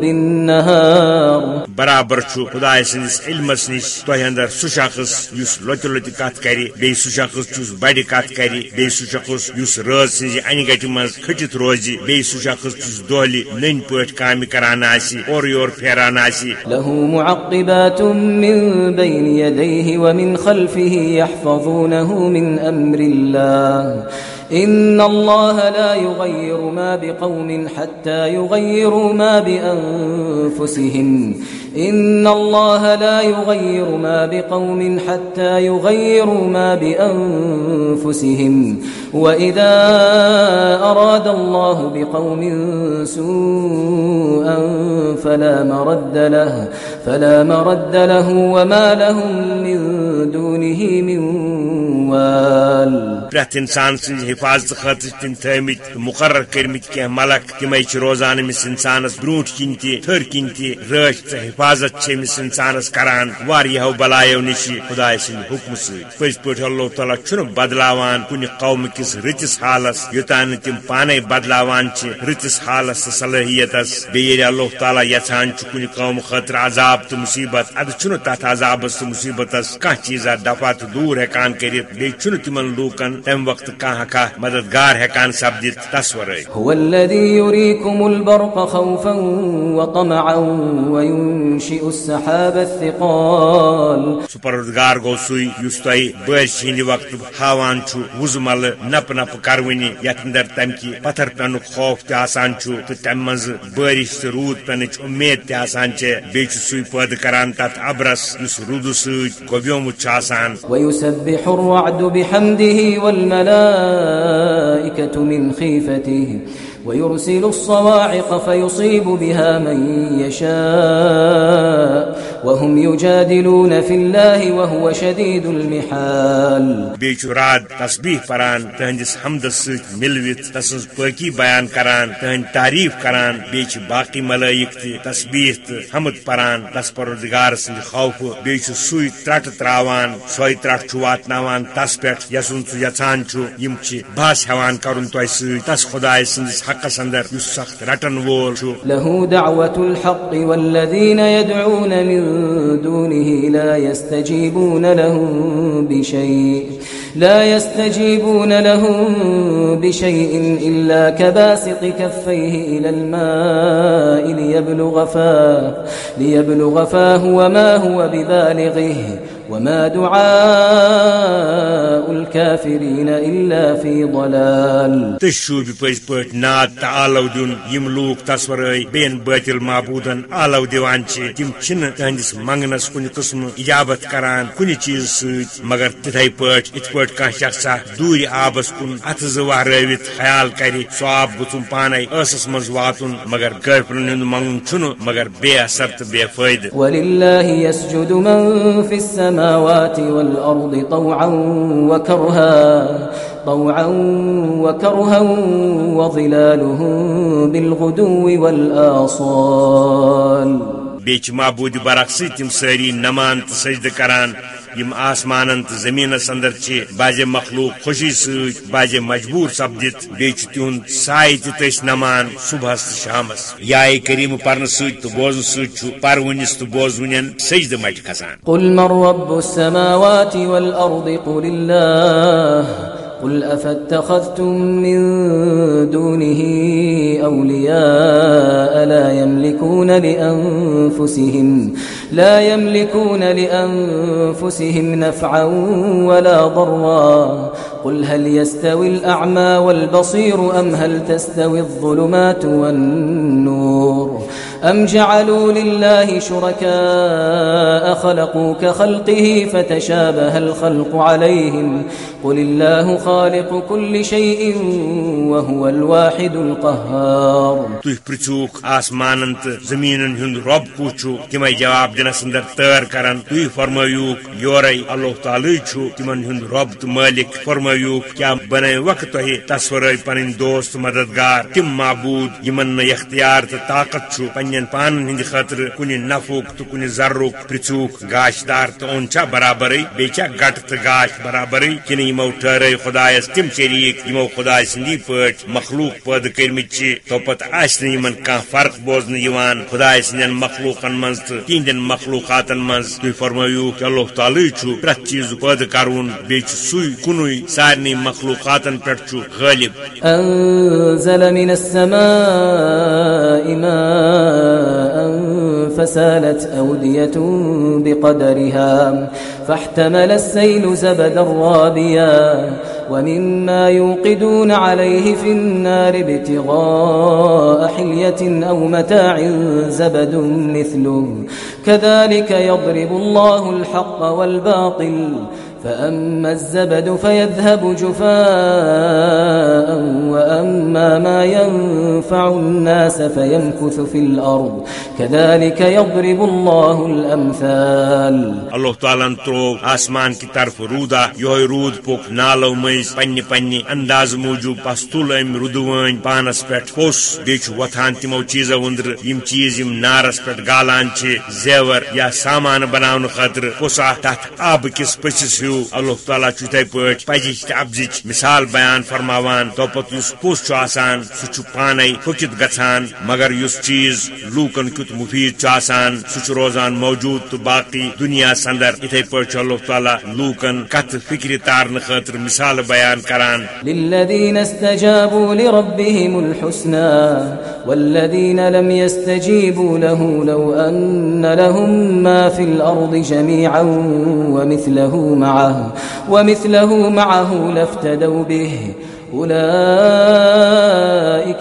[SPEAKER 2] بالنهار.
[SPEAKER 1] برابر چھ خدا سندس علمس نش تہ اندر سہ شخص یس لوت لوت کت کر بی سہ شخص چس بڑ کت کر بی سہ شخص یس رز سز ان گٹ مز کھٹت روز بی سہ شخص چس دہلی نن پٹ کام کران آسی اور یور پھیران آسی.
[SPEAKER 2] له معقبات من بين يديه ومن خلفه يحفظونه من أمر الله إن الله لا يغير ما بقوم حتى يغيروا ما بأنفسهم. إن الله لا يغير ما بقوم حتى يغيروا ما بأنفسهم. وإذا أراد الله بقوم سوءا فلا مرد له، فلا مرد له وما لهم من دونه من وال
[SPEAKER 1] پرت انسان سن حفاظت خاطر تم تھمت مقرر کرمت کی ملک تم روزان امس انسانس بروٹ کن تہ تھر کن تہ رچ تو حفاظت امس انسانس کران واریہو بلایو نش خدا سند حکم ست پز پہ اللہ تعالیٰ چھ بدلاوان کن قوم کس رتس حالس یوتان تم پانے بدلاوان رتس حالس تو صلاحیت بیل اللہ تعالیٰ یھان کن قوم خاطر عذاب تو مصیبت، اد چھ تر عذابس تو مصیبت کھانا چیزا دفع تو دور ہیکان کرت بی تمن لوکن تم وقت کھانا کھانا مددگار ہیکان سپدت تس ورائے
[SPEAKER 2] هو الذي يريكم البرق خوفا وطمعا وينشئ السحاب الثقال.
[SPEAKER 1] سہ پروردگار گو بارش ہند وقت ہاوان چھ وز مل نپ نپ کرونی یت اندر تم کی پتھر پینک خوف تہ آسان چھ تو تم مز بارش تو رود پینچ امید تہ آسان چھ چھُ سُے پٲدٕ کران تتھ ابرس یُس روٗدٕ سۭتۍ گۄبیومُت چھُ آسان
[SPEAKER 2] ويسبح الرعد الرعد بحمده والملائكة من خيفته. ويرسل الصواعق فيصيب بها من يشاء. وهم يجادلون في الله وهو شديد المحال.
[SPEAKER 1] بیٚیہِ چھُ رات تسبیح پران تہنٛدِس حمدس سۭتۍ مِلوِتھ تسٕنٛز پٲکی بیان کران تہنٛدۍ تعریف کران بیٚیہِ چھِ باقی ملٲیِک تہِ تسبیح تہٕ حمد پران تس پروردگار سٕنٛدِ خوفہٕ بیٚیہِ چھُ سُے ترٹہٕ تراوان سۄے ترٹ چھُ واتناوان تس پٮ۪ٹھ یسُن سُہ یژھان چھُ یِم چھِ بس ہٮ۪وان کرُن تۄہہِ سۭتۍ تس خۄداے سٕنٛدِس حقس اندر یُس سخت رٹن وول چھُ
[SPEAKER 2] له دعوة الحق والذين يدعون من دونه لا يستجيبون لهم بشيء لا يستجيبون لهم بشيء إلا كباسط كفيه إلى الماء ليبلغ فاه, ليبلغ فاه وما هو ببالغه وما دعاء الكافرين إلا في ضلال
[SPEAKER 1] تہ شوبہ پز پٲٹھۍ ناد تہ آلو دِیُن یِم لوٗکھ تصورٲے بیٚین بٲتِل معبوٗدن آلو دِوان چھِ تِم چھِنہٕ تہنٛدِس منگنس کُنہِ قٕسمہٕ اجابت کران کُنہِ چیٖز سۭتۍ مگر تِتھے پٲٹھۍ یِتھ پٲٹھۍ کانٛہہ شخصا دوٗرِ آبس کُن اتھٕ زٕ وہرٲوِتھ خیال کرِ سُہ آب گوٚژھُم پانے ٲسس منٛز واتُن مگر کٲفرن ہُنٛد منگُن چھُنہٕ مگر بے اثر تہٕ بے فٲیدٕ
[SPEAKER 2] السماوات والأرض طوعا وكرها طوعا وكرها وظلالهم بالغدو والآصال.
[SPEAKER 1] بیٚیہِ معبود معبوٗدِ تم تِم نمان تسجد سجدٕ کران یم آسمان تو زمینس اندر چھ باجے مخلوق خوشی ست باجے مجبور سپدت بیچ تہد سائے تس نمان صبحس تو شامس۔ یا کریم پرن ست بوزن ست پرونس تو بوزون سجد مٹ کھسان۔
[SPEAKER 2] قل من رب السماوات والارض قل الله قل أفاتخذتم من دونه أولياء لا يملكون لأنفسهم لا يملكون لأنفسهم نفعا ولا ضرا. قل هل يستوي الأعمى والبصير أم هل تستوي الظلمات والنور أم جعلوا لله شركاء خلقوا كخلقه فتشابه الخلق عليهم قل الله خالق كل شيء وهو الواحد القهار
[SPEAKER 1] تُہۍ پرٛژھوُکھ آسمانن تہٕ زمیٖنن ہُنٛد رۄب کُس چھُ تِمے جواب دِنس انٛدر تٲر کران تُہۍ فرمٲیوُکھ یورے اللہ تعالی چھُ تِمن ہُنٛد رۄب تہٕ مٲلِک فرمٲیوُکھ کیٛاہ بنٲوکھ تۄہہِ تصورٲے پنٕنۍ دوست مددگار، تِم معبوٗد، یِمن نہٕ اختیار تہٕ طاقت چھُ پننٮ۪ن پانن ہٕنٛدِ خٲطرٕ کُنہِ نفعُک تہٕ کُنہِ ذرُک پرٛژھوُکھ گاش دار تہٕ اوٚن چھا برابرٕے بیٚیہِ چھا گٹہٕ تہٕ گاش برابرٕے کِنہٕ یِمو ٹھہرٲے خۄدایس تِم شریٖک، یِمو خۄداے سٕنٛدی پٲٹھۍ مخلوق پٲدٕ کٔرمٕتۍ چھِ توپت آسہِ نہٕ یِمن کانٛہہ فرق بوزنہٕ یِوان خۄداے سٕنٛدٮ۪ن مخلوقن منٛز تہٕ تِہنٛدٮ۪ن مخلوقاتن منٛز۔ تُہۍ فرمٲیوُکھ اللہ تعالی چھُ پرٛٮ۪تھ چیٖزُک پٲدٕ کرُن بیٚیہِ چھُ سُے کُنُے سارنٕے مخلوقاتن پٮ۪ٹھ چھُ غٲلب
[SPEAKER 2] أنزل من السماء ماء فسالت أودية بقدرها فاحتمل السيل زبدا رابيا ومما يوقدون عليه في النار ابتغاء حلية أو متاع زبد مثله. كذلك يضرب الله الحق والباطل فأما الزبد فيذهب جفاء وأما ما ينفع الناس فيمكث في الأرض كذلك يضرب الله الأمثال
[SPEAKER 1] اللہ تعالیٰ ترو آسمان کی طرف رودا یہ رود پوک نالو مز پنہ پنہ انداز موجود پس تل ام رودوان، پانس پہ پوس بیچ وتھان تمو چیزو اندر، یم چیز، یم نارس پہ گالان زیور یا سامان بناون خاطر پوسا تت آب کس پچس ہیو۔ اللہ تعالیٰ تھے پہ پزچ تو ابزچ مثال بیان فرماوان توپت اس پوس آسان سہ پانے پھکت گھان مگر اس چیز لوکن کت مفید سہ روزان موجود تو باقی دنیا اندر اتھے پہ اللہ تعالیٰ لوکن کت فکر تارن خاطر مثال بیان کران۔
[SPEAKER 2] للذین استجابوا لربهم الحسنى والذین لم يستجيبوا له لو ان لهم ما في الارض جميعا ومثله معه معه ومثله معه لافتدوا به أولئك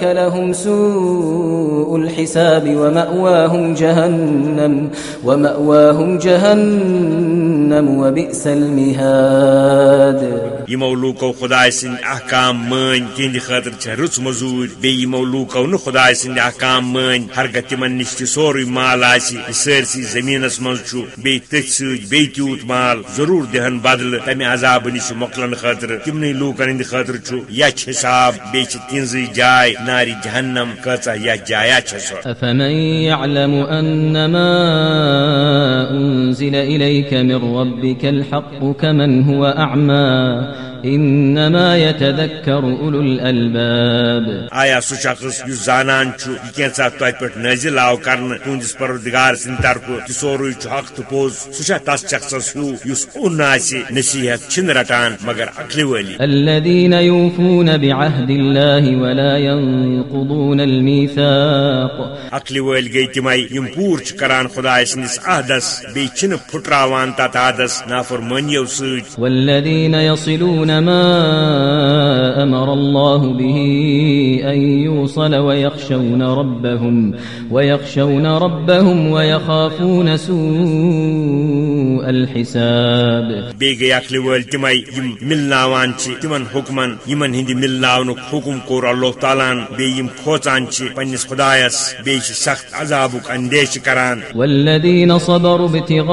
[SPEAKER 2] لهم سوء الحساب ومأواهم جهنم ومأواهم جهنم وبئس المهاد.
[SPEAKER 1] یمو لوکو خدای سن احکام مان تہند خاطر چھ مزور بی یمو لوکو نہ خدای سن احکام مان ہرگہ تمن نش تہ مال آسی سرسی زمینس من چھ بی تت سۭتۍ بی تیوت مال. ضرور دہن بدل تمہ عذاب نش مۄکلن خاطر. تمنٕے لوکن ہند خاطر چھ یچ حساب بیچ چھ تنزی جاے ناری جہنم کۭژاہ یتھ جایا چھ سو
[SPEAKER 2] افمن يعلم انما انزل إليك من ربك الحق كمن هو أعمى انما يتذكر اولو الالباب
[SPEAKER 1] آیا سہ شخص اس زانان چھ یہ کینسا تہ پہ نازل آو کرن تہندس پروردگار سن طرف کہ سوروی چھ حق تو پوز. سہ تس شخصس ہیو یس اون آسی نصیحت چھن رٹان مگر عقل والی
[SPEAKER 2] الذين يوفون بعهد الله ولا ينقضون الميثاق.
[SPEAKER 1] عقل والی گئی تمے یم پور چھ کران خدا سندس عہدس بی چھن پھٹراوان تت عہدس نافرمانیو سۭتۍ
[SPEAKER 2] والذين يصلون ما أمر الله به أن يوصل ويخشون ربهم ويخشون ربهم ويخافون سوء الحساب.
[SPEAKER 1] بیگی اکلی ول تمے یم ملناوان چھ تمن حکمن یمن ہندی ملناونک حکم کور اللہ تعالیٰ بی یم کھوچان چھ پنس خدایس بی سخت عذابک اندیش کران.
[SPEAKER 2] والذين صبروا ابتغاء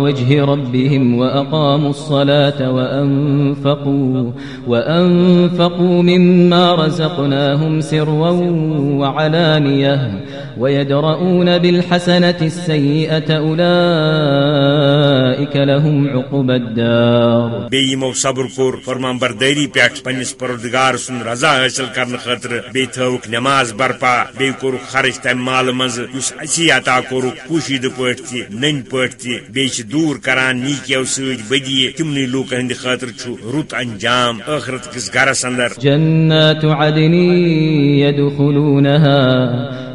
[SPEAKER 2] وجه ربهم وأقاموا الصلاة وأنفقوا وأنفقوا مما رزقناهم سرا وعلانية ويدرؤون بالحسنة السيئة أولئك أولئك لهم عقب الدار.
[SPEAKER 1] بی یمو صبر کور فرمان برداری پیٹھ پنس پردگار سن رضا حاصل کرنے خاطر بی تھوک نماز برپا بی کور خرچ تم مال مز اس اسی عطا کور پوشید پٹ تہ نن پٹ تہ بی دور کران نیکیو سۭتۍ بدی تمنی لوک ہند خاطر چھُ رُت انجام. ٲخرت کس گرس اندر
[SPEAKER 2] جنات عدن يدخلونها.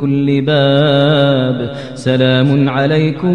[SPEAKER 2] كل باب. سلام عليكم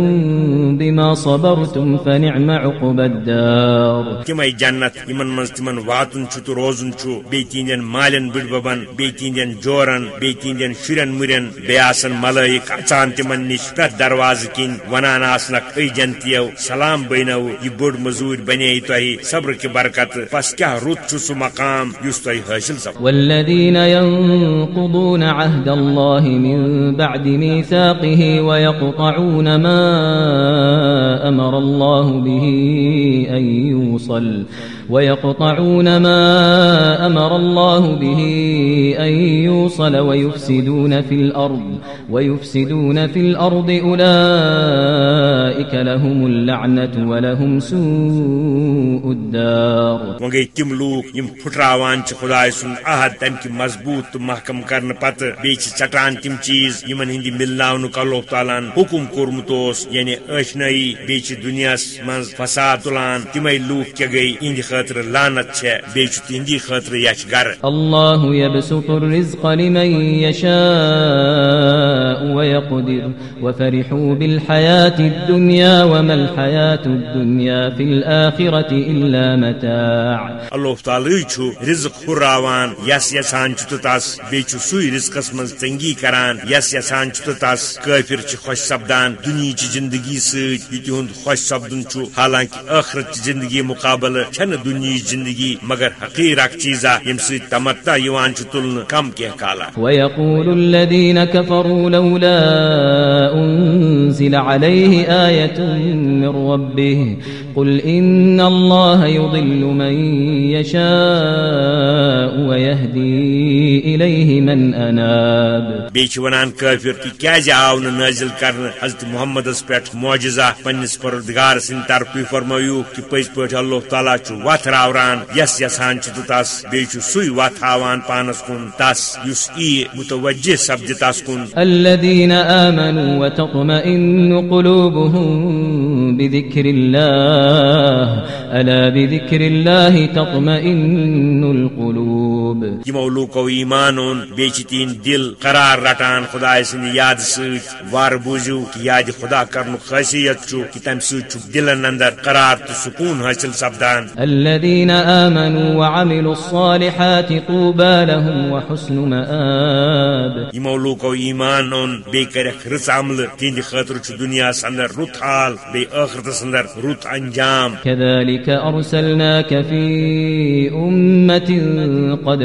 [SPEAKER 2] بما صبرتم فنعم عقب الدار.
[SPEAKER 1] تمے جنت یمن من واتن چھ تو روزن چھ. بی تیندن مالن بڑ ببن بی تیندن جورن بی تیندن شرن مرن. بی آسن ملائک اچان تمن نش پرت دروازہ کن. ونان آسنک ای جنتیو سلام بینو. یہ بڑ مزور بنے تہی صبر کی برکت. پس کیا رت چھ سو مقام یس تہی حاصل سب.
[SPEAKER 2] والذين ينقضون عهد الله من بعد ميثاقه ويقطعون ما أمر الله به أن يوصل. ويقطعون ما أمر الله به أن يوصل ويفسدون في الأرض، ويفسدون في الأرض أولئك لهم اللعنة ولهم سوء الدار.
[SPEAKER 1] وگئی تم لوک، یم پھٹراوان چھ خدای سن عہد تم کی مضبوط محکم کرن پت بیچ چٹان تم چیز، یمن ہندی ملناون اللہ تعالیٰ حکم کورمت یعنی اشنائی بیچ دنیا من فساد تلان تمے لوک کیا گئی اہند خاطر لانت چھ بیچ تہندی خاطر یچ گر
[SPEAKER 2] الله يبسط الرزق لمن يشاء ويقدر وفرحوا بالحياة الدنيا وما الحياة الدنيا في الآخرة إلا متاع۔
[SPEAKER 1] اللہ تعالی چھ رزق ہراوان یس یسان چھ تو تس بیچ سوی رزقس من تنگی کران یس یسان چھ تو تس کافر چھ خوش سپدان دنیا چہ زندگی ست یہ تہند خوش سپدن چھ حالانکہ ٲخرت چہ زندگی مقابل چھن دنیا زندگی، مگر حقیر اک چیزا یم سی تمتع یوان چھ تلن کم کہ کالا۔
[SPEAKER 2] ويقول الذين كفروا لولا انزل عليه آية من ربه قل إن الله يضل من يشاء ويهدي إليه من أناب.
[SPEAKER 1] بیچ ونان کافر کہ کیازِ آو نہ نازل کرن حضرت محمد اس پٮ۪ٹھ معجزہ پننس پروردگار سٕنٛدِ طرفہٕ فرمٲیو کہ پٔزۍ پٲٹھۍ اللہ تعالیٰ چھُ وتھ راوران یس یژھان چھُ بیٚیہِ چھُ سُے وتھ ہاوان پانس کُن تس یُس ای متوجہ سپدِ تس کُن۔
[SPEAKER 2] الذين آمنوا وتطمئن قلوبهم بذكر الله الله. ألا بذكر الله تطمئن القلوب؟
[SPEAKER 1] یمو لوکو ایمان اون بیٚیہِ چھِ تہنٛدۍ دل قرار رٹان خداے سٕنٛدِ یاد سۭتۍ وار بوٗزِو کہ یاد خدا کرنُک خاصیت چھُ کہ تمہِ سۭتۍ چھُ دلن اندر قرار تہٕ سکوٗن حٲصِل سپدان.
[SPEAKER 2] الذين آمنوا وعملوا الصالحات طوبى لهم وحسن مآب.
[SPEAKER 1] یمو لوکو ایمان اون بیٚیہِ کرکھ رٕژ عملہٕ تہنٛدِ خٲطرٕ چھُ دُنیاہس اندر رُت حال بیٚیہِ ٲخرتس اندر رُت انجام.
[SPEAKER 2] كذلك أرسلناك في أمة قد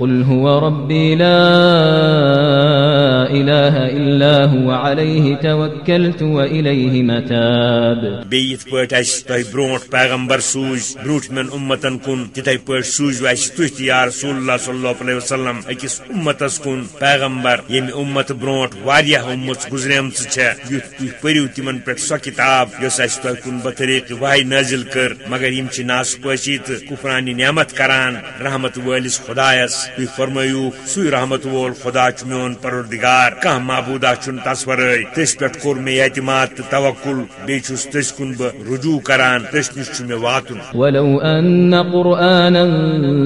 [SPEAKER 2] قل هو ربي لا إله إلا هو عليه توكلت وإليه متاب
[SPEAKER 1] بیت پٲٹھۍ اَسہِ تۄہہِ برونٛٹھ پیغمبر سوٗز برٛوٗنٛٹھمٮ۪ن اُمتن کُن، تِتھے پٲٹھۍ سوٗزوٕ اَسہِ تُہۍ تہِ یا رسول اللہ صلی اللہ علیہ وسلم، أکِس اُمتس کُن پیغمبر، ییٚمہِ اُمت برونٛٹھ واریاہ اُمژ گُزریمژٕ چھےٚ یُتھ تُہۍ پٔرِو تِمن پٮ۪ٹھ سۄ کِتاب یۄس اَسہِ تۄہہِ کُن بطریقہٕ واے نٲزِل کٔر، مگر یِم چھِ ناسپٲشی تہٕ کُفرانہِ نعمت کران، رحمت وٲلِس خۄدایس تُہۍ فرمٲیوٗکھ سُے رحمت وول خۄدا چھُ میون پروردگار کانٛہہ معبوٗدا چھُنہٕ تس ورٲے تٔسۍ پٮ۪ٹھ کوٚر مےٚ اعتماد تہٕ توکُل بیٚیہِ چھُس تٔسۍ کُن بہٕ رجوع کران تٔسۍ نِش چھُ مےٚ واتُن۔
[SPEAKER 2] ولو أن قرآنا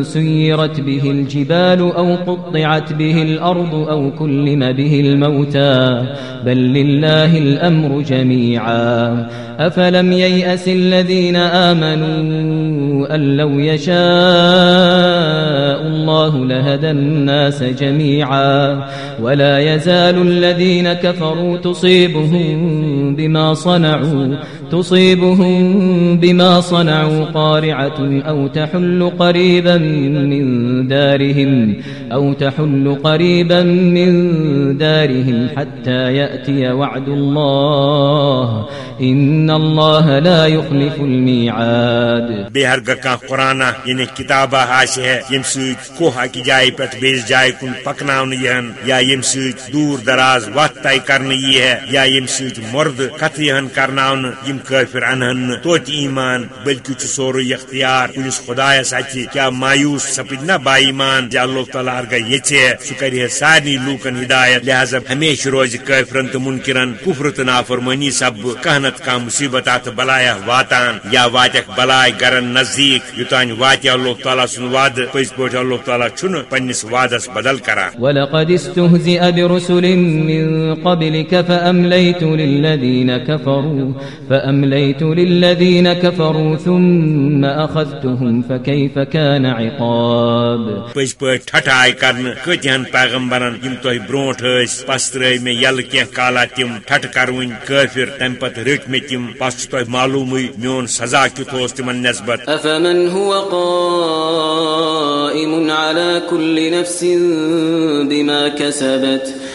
[SPEAKER 2] سيرت به الجبال أو قطعت به الأرض أو كلم به الموتى، بل لله الأمر جميعا أفلم ييأس الذين آمنوا أن لو يشاء الله لهدى الناس جميعا ولا يزال الذين كفروا تصيبهم بما صنعوا تصيبهم بما صنعوا قارعة أو تحل قريبا من دارهم أو تحل قريبا من دارهم حتى يأتي وعد الله. إن الله لا يخلف الميعاد.
[SPEAKER 1] بهرگا كان قرآن يعني یعنی كتابة آسه يم سوچ کوہ اكي جائے پت بیس جائے کن پکناون یہن یا یم سوچ دور دراز وقت طے کرن یہ ہے، یا یم سوچ مرد کت یہن کرناون یم کافر انہن توت ایمان، بلکہ چھ سورو اختیار کنس خدایس اتھی کیا مایوس سپد نہ با ایمان، جا اللہ تعالیٰ ہرگا یچے سہ کرے سارنی لوکن ہدایت، لہذا ہمیشہ روز کافرن تو منکرن، کفر تو نافرمانی سب، کہنت کا مصیبت ات بلایا واتان، یا واتک بلائے گرن نزدیک یوتان واتہ اللہ تعالیٰ سن وعد پز پہ اللہ تعالیٰ چھن پنس وعدس بدل کران
[SPEAKER 2] ولقد استهزئ برسل من قبلك فأمليت للذين كفروا فأمليت للذين كفروا ثم أخذتهم فكيف كان عقاب؟
[SPEAKER 1] پز پہ ٹھٹائی کرن کتہن پیغمبرن یم تہ بروٹ اس پس ترے میں یل کی کالا تم ٹھٹ کرون کافر تم پت رٹ میں تم پس تہ معلوم میون سزا کیت تمن نسبت؟
[SPEAKER 2] افمن هو قائم على كل نفس بما كسبت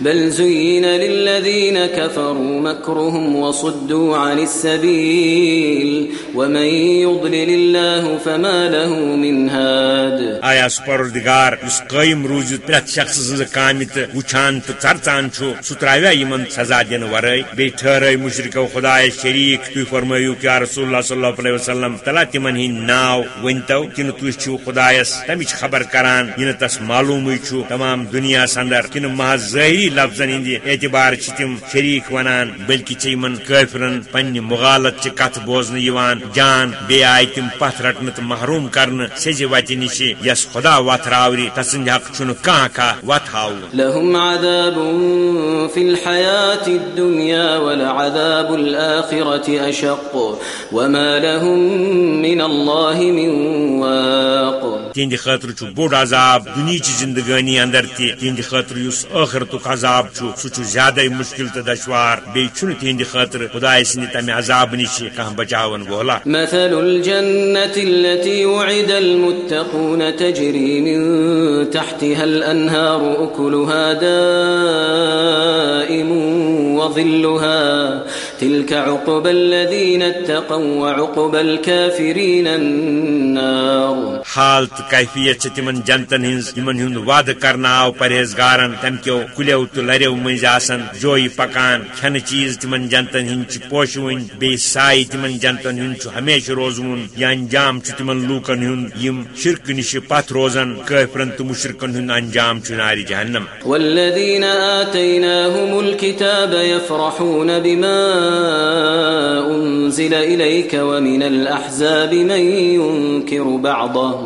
[SPEAKER 2] بل زين للذين كفروا مكرهم وصدوا عن السبيل ومن يضلل الله فما له من هاد.
[SPEAKER 1] آیا سپردگار اس قائم روزت پرت شخص سز کامہ تو وچان تو ثرچان سہ تراویا یمن سزا دن ورائے بی ٹھہرے مشرکو خدا شریک تھی فرمایو کہ رسول اللہ صلی اللہ علیہ وسلم تلا تمن ہند ناو ونتو کن تھی چھو خدایس تمچ خبر کران ین تس معلوم چھو، تمام دنیا اندر کن محض ظاہری لفظن ہند اعتبار تم شریک ونان بلکہ چمن قافرن پنہ مغالت چہ کت بوزن یوان جان بی آئی تم پتھ رٹن تو محروم کرن سز وتہ نش یس خدا وت راوری تسند حق چھ کھانا کھا وت ہاو
[SPEAKER 2] لهم عذاب في الحياة الدنيا ولعذاب الآخرة أشق وما لهم من الله من واق۔
[SPEAKER 1] تہند خاطر چھ بوڑ عذاب دنیا چہ زندگانی اندر تہ تہند خاطر اس آخرتک عذاب چھ سہ زیادہ مشکل تو دشوار۔ بی تہند خاطر خدا سند تمہ عذاب نش کھانا بچاون وولا
[SPEAKER 2] مثل الجنة التي وعد المتقون تجري من تحتها الأنهار أكلها دائم وظلها۔ تلك عقب الذين اتقوا وعقب الكافرين النار۔
[SPEAKER 1] حال تو کیفیت سے تمن جنتن ہنز ہند وعد کرنا آو پرہیزگارن تم کیو کلیو تو لریو منز آسن جوئی پکان کھن چیز تمن جنتن ہند چھ پوشون بے سائی تمن جنتن ہند ہمیشہ روزون یا انجام چھ تمن لوکن ہند، یم شرک نش پت روزن کافرن تو مشرکن ہند انجام چھ جہنم۔
[SPEAKER 2] والذين آتيناهم الكتاب يفرحون بما أنزل إليك ومن الأحزاب من ينكر بعضه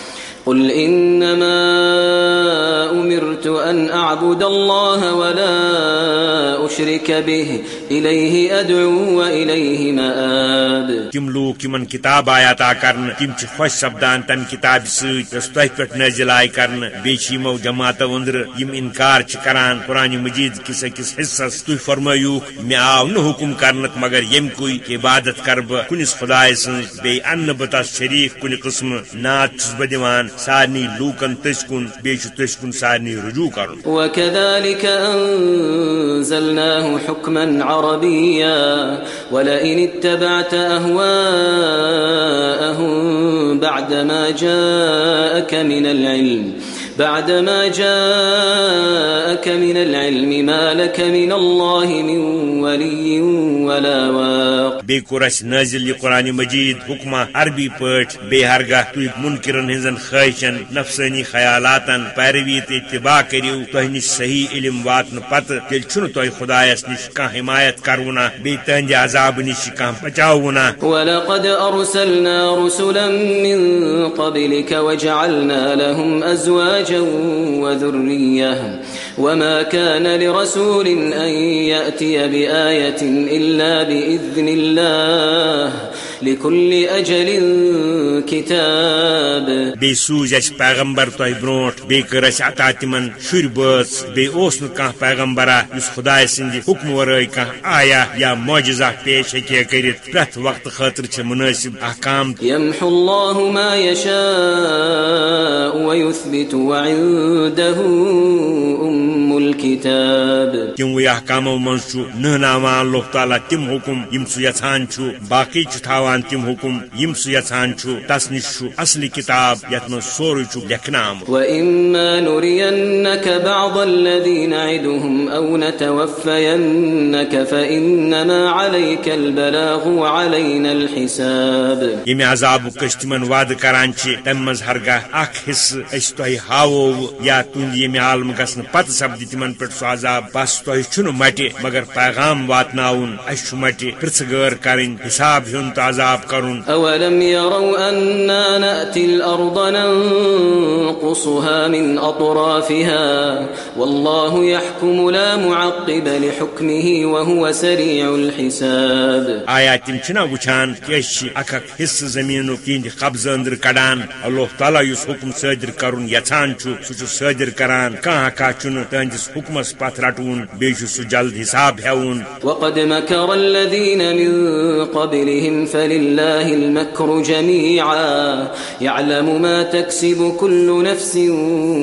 [SPEAKER 2] قل إنما أمرت أن أعبد الله ولا أشرك به، إليه أدعو وإليه مآب.
[SPEAKER 1] تم لوگ یمن کتاب آیا تا کرن تم چھ خوش سپدان تم کتاب ست یس تہ پہ نازل آئی کرن بیچ یمو جماعت اندر یم انکار چھ کران، قرآن مجید کس اکس حصص تھی فرمایوک مے آو نہ حکم کرنک مگر یم کوئی کہ عبادت کر بہ کنس خدائے سن بی ان بتس شریک کن قسم، نات چھس بہ دِوان سارنی لوکن تس کن بیٚیہِ تس کن سارنی رجوع کرن۔
[SPEAKER 2] وكذلك انزلناه حكما عربيا ولئن اتبعت أهواءهم بعدما جاءك من العلم۔ بعدما جاءك من العلم ما لك من الله من ولي ولا واق.
[SPEAKER 1] اس نازل یہ قرآن مجید حکمہ عربی پٹ بے ہرگاہ تھی منکرن ہنزن خواہشن نفسانی خیالاتن پیروی تو اتباع کریو تہ نش صحیح علم واتن پتہ تیل چھن تہ خدایس نش کان حمایت کرونا بی تہندِ عذاب نش کان بچاونا۔
[SPEAKER 2] ولقد أرسلنا رسلا من قبلك وجعلنا لهم أزواجا أزواجا وذرية. وما كان لرسول أن يأتي بآية إلا بإذن الله. لكل أجل كتاب.
[SPEAKER 1] اس پیغمبر بی کر اس عطا تمن شر بٲژ بی اوس نہ کانٛہہ پیغمبرا یس خدای سٕنٛدِ حکم ورٲے کانٛہہ آیا یا معجزہ پیش ہیٚکہِ کٔرِتھ پرٛٮ۪تھ وقتہٕ خٲطرٕ چھِ منٲسب احکام۔
[SPEAKER 2] يمحو الله ما يشاء ويثبت وعنده أم الكتاب
[SPEAKER 1] تموے احکامو چھُ نہناوان اللہ تعالیٰ تم حکم یم سُہ یژھان باقی تھاوان تم حکم یم سُہ یژھان تس نش اصلی کتاب یتھ منٛز سورُے آمُت
[SPEAKER 2] وإما نرينك بعض الذي نعدهم أو نتوفينك فإنما عليك البلاغ وعلينا الحساب
[SPEAKER 1] ییٚمہِ عذابُک أسۍ تِمن وعدٕ کران چھِ تمہِ منٛز ہرگاہ اکھ حصہٕ أسۍ تۄہہِ ہاوو یا تُہنٛدِ ییٚمہِ عالمہٕ گژھنہٕ پتہٕ سپدِ تِمن پٮ۪ٹھ سُہ عذاب بس چھُنہٕ مٹہِ مگر پیغام واتناوُن اَسہِ چھُ مٹہِ پرژھٕ غٲر کرٕنۍ حساب ہیوٚن تہٕ عذاب کرُن
[SPEAKER 2] أولم يروا أنا نأتي الأرض ننقصها من أطرافها والله يحكم لا معقب لحكمه وهو سريع الحساب۔
[SPEAKER 1] آیا تم چھنا وچھان کہ أسۍ چھِ اکھ اکھ حصہٕ زمینُک تہنٛدِ قبضہٕ أنٛدرٕ کڑان اللہ تعالیٰ یُس حکم صادر کرُن یژھان چھُ سُہ صادر کران کانٛہہ کانٛہہ چھُنہٕ تہنٛدِس حکمس پتھ رٹوُن بیٚیہِ چھُ سُہ جلد حساب ہیوُن۔
[SPEAKER 2] وقد مكر الذين من قبلهم فلله المكر جميعا يعلم ما تكسب كل نفس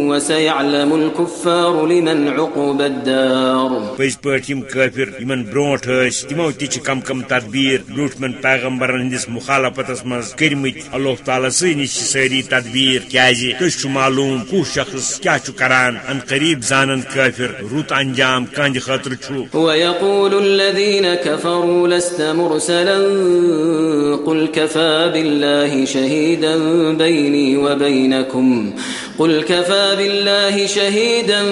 [SPEAKER 2] وسيعلم الكفار لمن عقب الدار۔
[SPEAKER 1] پٔزۍ پٲٹھۍ یِم کٲفر یِمن برونٛٹھ ٲسۍ تِمو تہِ چھِ کم کم تدبیر برونٛٹھمٮ۪ن پیغمبرن ہٕنٛدِس مخالفتس منٛز کٔرمٕتۍ۔ اللہ تعالیٰ چھِ سٲری تدبیر کیازِ چھُ معلوم کُس شخص کیاہ چھُ کران۔ ان قریب زانن کٲفر رُت انجام کہندِ خٲطرٕ چھُ
[SPEAKER 2] ويقول الذين كفروا لست مرسلا قل كفى بالله شهيدا بيني وبينكم۔ قل كفى بالله شهيدا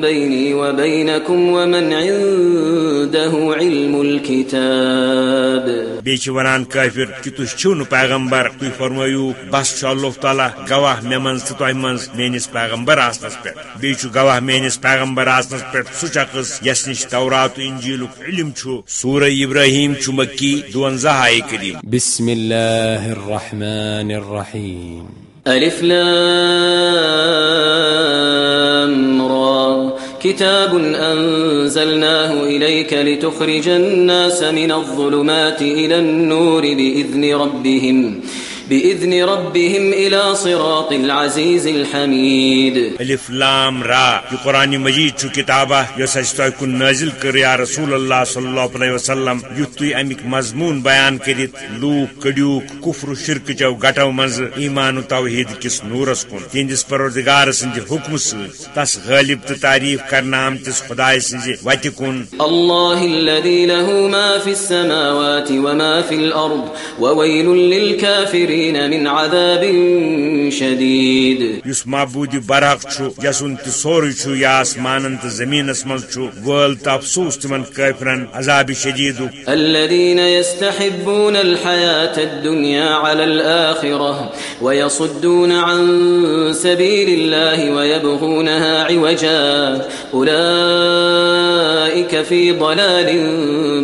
[SPEAKER 2] بيني وبينكم ومن عنده علم الكتاب۔
[SPEAKER 1] بیٚیہِ چھِ ونان کٲفر کہِ تُہۍ چھِو پیغمبر؟ تُہۍ فرمٲیو بس چھُ اللہ تعالیٰ گواہ مےٚ منٛز تہٕ تۄہہِ منٛز میٲنِس پیغمبر آسنس پٮ۪ٹھ بیٚیہِ چھُ گواہ میٲنِس پیغمبر آسنس پٮ۪ٹھ سُہ شخص یس نِش تورات تہٕ انجیلُک علم سورہ ابراہیم چھُ مکی دُونزہ آیہِ کریم.
[SPEAKER 4] بسم الله الرحمن الرحيم
[SPEAKER 2] ألف لام را. كتاب أنزلناه إليك لتخرج الناس من الظلمات إلى النور بإذن ربهم. بإذن ربهم إلى صراط العزيز الحميد.
[SPEAKER 1] الف لام را. یہ قرآن مجید چھُ کتابہ یۄس اَسہِ تۄہہِ کُن نٲزِل کٔر یا رسول اللہ صلی اللہ علیہ وسلم. یُتھ تُہۍ امیُک مضموٗن بیان کٔرِتھ لوٗکھ کٔڑیوٗکھ کُفر شرکہٕ چو گٹو منٛزٕ. ایمان و توحید کِس نوٗرس کُن تِہنٛدِس پروردگار سٕنٛدِ حُکمہٕ سۭتۍ تس غٲلب تہٕ تعریف کرنہٕ آمتِس خداے سٕنٛزِ وتہِ کُن.
[SPEAKER 2] الله الذي له ما في السماوات وما في الأرض وويل للكافرين من عذاب شديد.
[SPEAKER 1] یُس معبوٗدِ آسمانن تہٕ زٔمیٖنس منٛز چھُ وٲل تہٕ افسوٗس تِمن عذابِ شدیٖدُک
[SPEAKER 2] الذين يستحبون الحياة الدنيا على الآخرة ويصدون عن سبيل الله ويبغونها عوجا أولئك في ضلال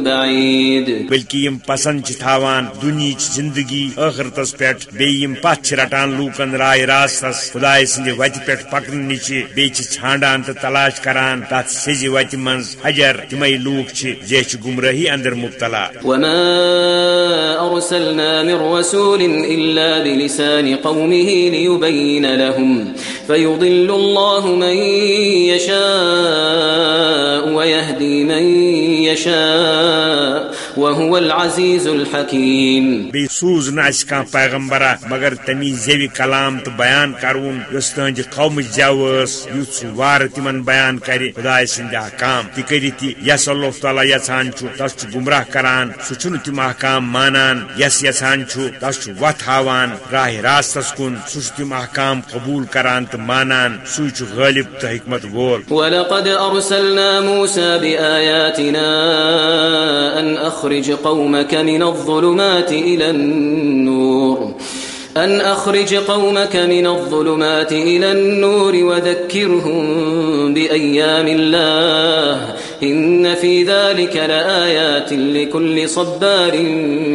[SPEAKER 2] بعيد.
[SPEAKER 1] بلکہ یم پسند چھ تھاوان دنیچ زندگی ٲخرتس پٮ۪ٹھ بیٚیہِ یم پتھ چھ رٹان لوٗکن راے راستس خداے سٕنٛدِ وتہِ پٮ۪ٹھ پکنہٕ نِچ بیٚیہِ چھِ ژھانڈان تہٕ تلاش کران تتھ سیٚزِ وتہِ منٛز حجر تِمے لوٗکھ چھِ زیچھِ گمرٲہی اندر مبتلا۔
[SPEAKER 2] وما أرسلنا من رسول إلا بلسان قومه ليبين لهم، فيضل الله من يشاء ويهدي من يشاء. وهو العزيز الحكيم
[SPEAKER 1] بیٚیہِ سوٗز نہٕ اَسہِ کانٛہہ پیغمبرا مگر تمی زیوِ کلام تہٕ بیان کرون زٮ۪و ٲس یُتھ سُہ وارٕ تِمن بیان کرِ خداے سٕنٛدِ احکام۔ تہِ کٔرِتھ یہِ یس اللہ تعالیٰ یژھان چھُ تس چھُ گمراہ کران سُہ چھُنہٕ تِم احکام مانان یس یژھان چھُ تس چھُ وتھ ہاوان راہ راستس کُن سُہ چھُ تِم احکام قبوٗل کران تہٕ مانان سُے چھُ غٲلب تہٕ حکمت وول۔
[SPEAKER 2] ولقد أرسلنا موسى بآياتنا أن أخرج قومك من الظلمات إلى النور. أن أخرج قومك من الظلمات إلى النور وذكرهم بأيام الله. إن في ذلك لآيات لكل صبار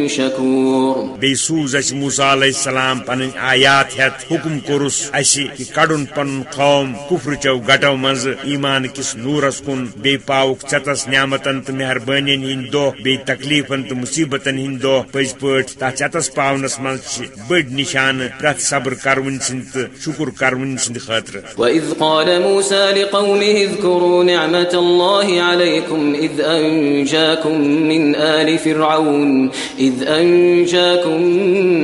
[SPEAKER 2] شكور
[SPEAKER 1] بیسوز اس موسیٰ علیہ السلام پن آیات ہت حکم کورس اس کڑن پن قوم کفر چو گٹو مز ایمان کس نورس کن بی پاوک چتس نعمتن تو مہربانی ہند دہ بی تکلیفن تو مصیبتن ہند دہ پز پٹ تر چتس پاونس مز بڑ نشان پرت صبر کرون سند شکر کرون سند خاطر۔
[SPEAKER 2] وَإِذْ قَالَ مُوسَى لِقَوْمِهِ اذْكُرُوا نِعْمَةَ اللَّهِ عليكم إذ أنجاكم من آل فرعون إذ أنجاكم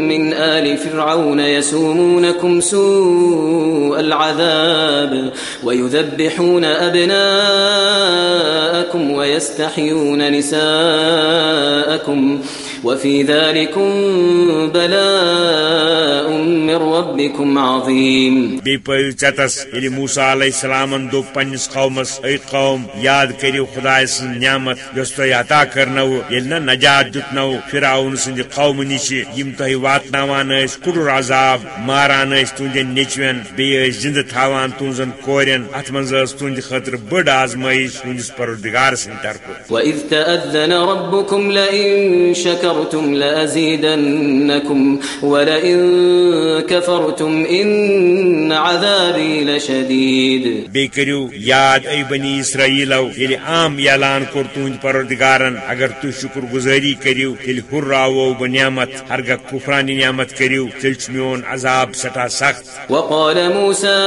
[SPEAKER 2] من آل فرعون يسومونكم سوء العذاب ويذبحون أبناءكم ويستحيون نساءكم وفي ذلكم بلاء من ربكم عظيم.
[SPEAKER 1] بی پیو چتس یل موسا علیہ السلام دو پنس قومس اے قوم یاد کرو خدا سن نعمت یس تہ عطا کرنو یل نا نجات دتنو فرعون سند قوم نش یم تہ واتناوان اس کڑر عذاب ماران اس تہندین نیچوین بی زند تھاوان تہنزن کورین ات منز اس تہند خاطر بڑ آزمائش تہندس پروردگار سن طرف
[SPEAKER 2] وَإِذْ تَأَذَّنَ رَبُّكُمْ لَئِن شَكَرْتُمْ لَأَزِيدَنَّكُمْ وَلَئِن كَفَرْتُمْ إِنَّ عَذَابِي لَشَدِيدٌ.
[SPEAKER 1] بی کرو یاد ای بنی اسرائیلو یل عام اعلان کور تہند پروردگارن اگر تھی شکر گزاری کرو تیل ہراو بہ نعمت ہرگہ کفرانی نعمت کرو تیل میون عذاب سٹھا سخت.
[SPEAKER 2] وقال موسى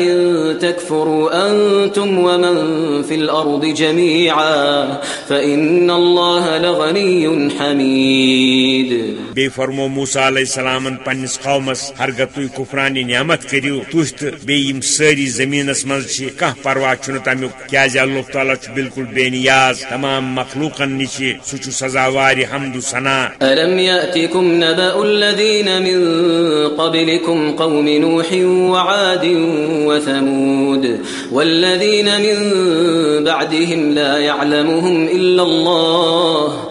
[SPEAKER 2] إن تكفروا أنتم ومن في الأرض جميعا فإن الله لغني حميد.
[SPEAKER 1] بی فرمو موسیٰ علیہ السلام پنس قومس ہرگہ تھی کفرانی نعمت کرو تھی تو بیم ساری زمینس مز کھانا پرواہ چھ تمیک کیاز اللہ تعالیٰ بالکل بے نیاز تمام مخلوقن نش سہ سزاوار حمد و ثنا۔
[SPEAKER 2] ألم يأتكم نبأ الذين من قبلكم قوم نوح وعاد وثمود والذين من بعدهم لا يعلمهم إلا الله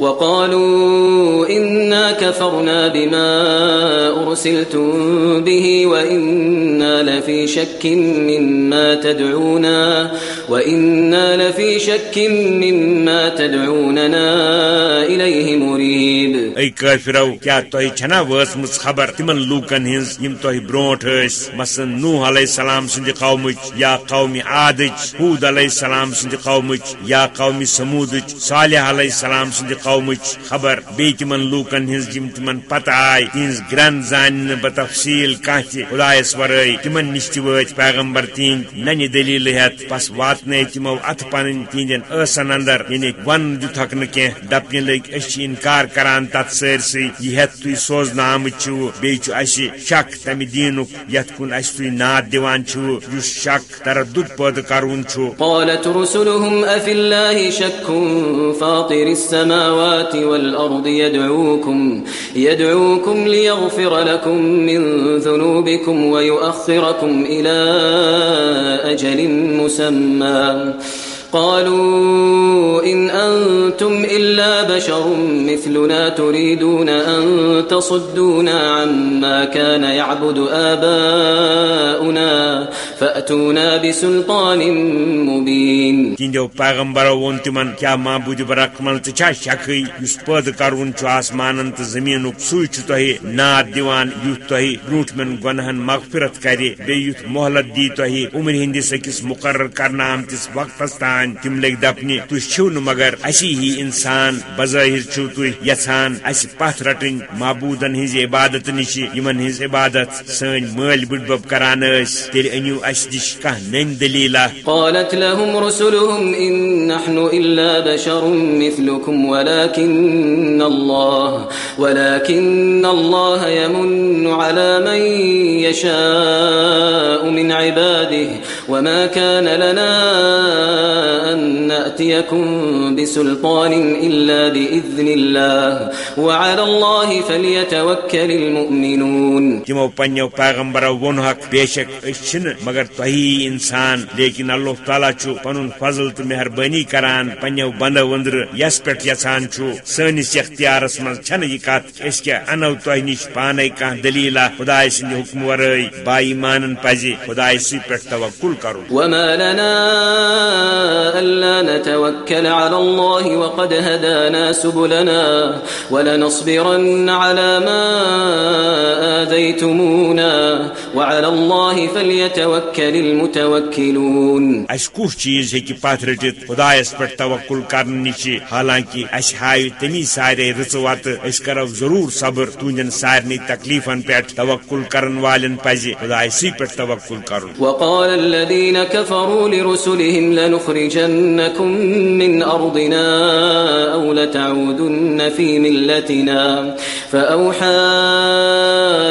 [SPEAKER 2] وقالوا إنا كفرنا بما أرسلتم به وإنا لفي شك مما تدعونا وإنا لفي شك مما تدعوننا إليه مريب.
[SPEAKER 1] اے کافرو کیا تہ چھنا وٲژمٕژ خبر؟ تمن لوکن ہنز یم تہ برونٹ ٲسۍ مثلاً نوح علیہ السلام سند قومچ یا قوم عادچ حود علیہ السلام سند قومچ یا قوم سمودچ صالح علیہ السلام سند قومچ خبر بی تمن لوکن ہنز یم تمن پتہ آئی تہذ گرن زان بتفصیل کانہ تہ خدایس ورٲے تمن نش تہ وٲتۍ پیغمبر تہند ننہِ دلیل ہیتھ پس واتنے تمو اتھ پنن تہندین ٲسن اندر یعنی ون دتھکھ نہٕ کینٛہہ دپنہِ لٔگۍ أسۍ انکار کران تتھ سٲرسٕے یہِ ہیتھ تُہۍ سوزنہٕ آمٕتۍ چھِو بیٚیہِ چھُ شک تمہِ دیٖنُک یتھ کُن اَسہِ تُہۍ ناد دِوان چھِو یُس شک تردُد پٲدٕ کرون چھُ
[SPEAKER 2] قالت رسلهم أفي الله شك فاطر السماوات السماوات والأرض يدعوكم يدعوكم ليغفر لكم من ذنوبكم ويؤخركم إلى أجل مسمى. قالوا إن أنتم إلا بشر مثلنا تريدون أن تصدونا عما كان يعبد آباؤنا فأتونا بسلطان مبين.
[SPEAKER 1] تہندو پیغمبرو وون تمن کیا معبود برحمل تو چھا شکھے اس پٲدٕ کرون چھُ آسمانن تہٕ زمینُک سُے چھُ تۄہہِ ناد دِوان یُتھ تۄہہِ برونٛٹھمٮ۪ن گۄنہن مغفرت کرِ بیٚیہِ یُتھ مۄہلت دی تۄہہِ عمر ہٕنٛدِس أکِس مُقرر کرنہٕ آمتِس وقتس تام تم لگۍ دپنہِ تُہۍ چھِو مگر اسی ہی انسان بظٲہر چھِو تُہۍ یژھان اسہِ پتھ رٹٕنۍ عبادت نِش یِمن ہٕنٛز عبادت سٲنۍ مٲلۍ بٕڈبب کران ٲسۍ تیٚلہِ أنِو اسہِ نِش کانٛہہ نٔنۍ
[SPEAKER 2] قالت لهم رسلهم نحن بشر مثلكم ولكن الله ولكن الله يمن على من يشاء من عباده وما كان لنا أن نأتيكم بسلطان إلا بإذن الله. وعلى الله فليتوكل المؤمنون.
[SPEAKER 1] تمو پنو پیغمبرو ون حق بے شک چھ مگر تہی انسان لیکن اللہ تعالیٰ چھ پن فضل تو مہربانی کران پنو بندو وندر یس پہ یھان سنس اختیارس من چھ یہ اس کیا انو تہ نش پانے کان دلیلہ خدا سند حکم ورائے با ایمان پز خدا سی پہ توکل کرو.
[SPEAKER 2] وما لنا ألا نتوكل على الله وقد هدانا سبلنا ولنصبرن على ما آذيتمونا وعلى الله فليتوكل المتوكلون.
[SPEAKER 1] اس کس چیز ہیکہ پت رٹت خدایس پہ توکل کرنے نش حالانکہ اس ہاو تمی سارے رچ وت اس کرو ضرور صبر تہندین سارے تکلیفن پہ توکل کرن والن پز خدا سی پہ توکل کرن
[SPEAKER 2] وقال الذين كفروا لرسلهم لنخرجنكم من أرضنا أو لتعودن في ملتنا. فأوحى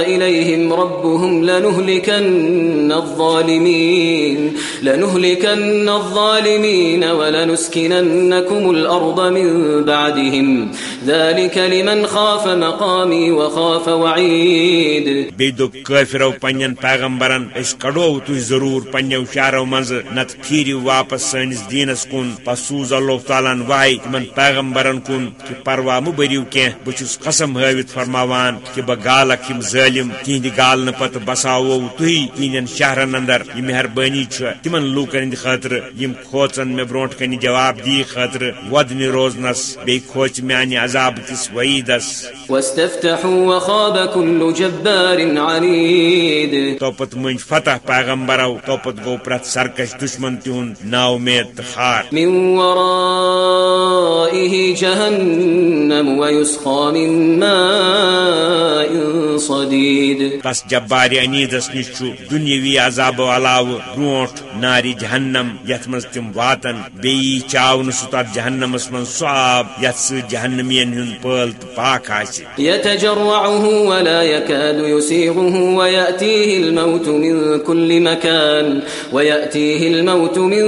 [SPEAKER 2] إليهم ربهم لنهلكن الظالمين لنهلكن الظالمين ولنسكننكم الأرض من بعدهم. ذلك لمن خاف مقامي وخاف وعيد.
[SPEAKER 1] بيدو كافرو پنين پیغمبرن اس کڑو تو ضرور پنو شہرو مز نت پھیرو واپس سن سنس دینس کن پس سوز اللہ تعالیٰ وائی تمن پیغمبرن کن کہ پروا مہ بریو کی بہس قسم ہاوت فرماوان کہ بہ گالک یم ظالم تہند گالن پتہ بساو تھی تہندین شہرن اندر یہ مہربانی تمن لوکن ہند خاطر یم کھوچن مے برونٹ کن جواب دی خاطر ودن روزنس بی کھوچ میانہ عذاب کس وعیدس
[SPEAKER 2] واستفتحوا وخاب كل جبار عنيد.
[SPEAKER 1] توپت من فتح پیغمبرو توپت گو پرت سرکش دشمن تہن ناو میت خار
[SPEAKER 2] من ورائه جهنم ويسقى من ماء صديد.
[SPEAKER 1] تس جبار انیدس نش دنیوی عذاب علاوہ برونٹ ناری جہنم یت مز تم واتن بی چاون سہ تر جہنمس من سہ آب یت س جہنمین ہند پل پاک
[SPEAKER 2] يتجرعه ولا يكاد يسيغه ويأتيه الموت من كل مكان ويأتيه الموت من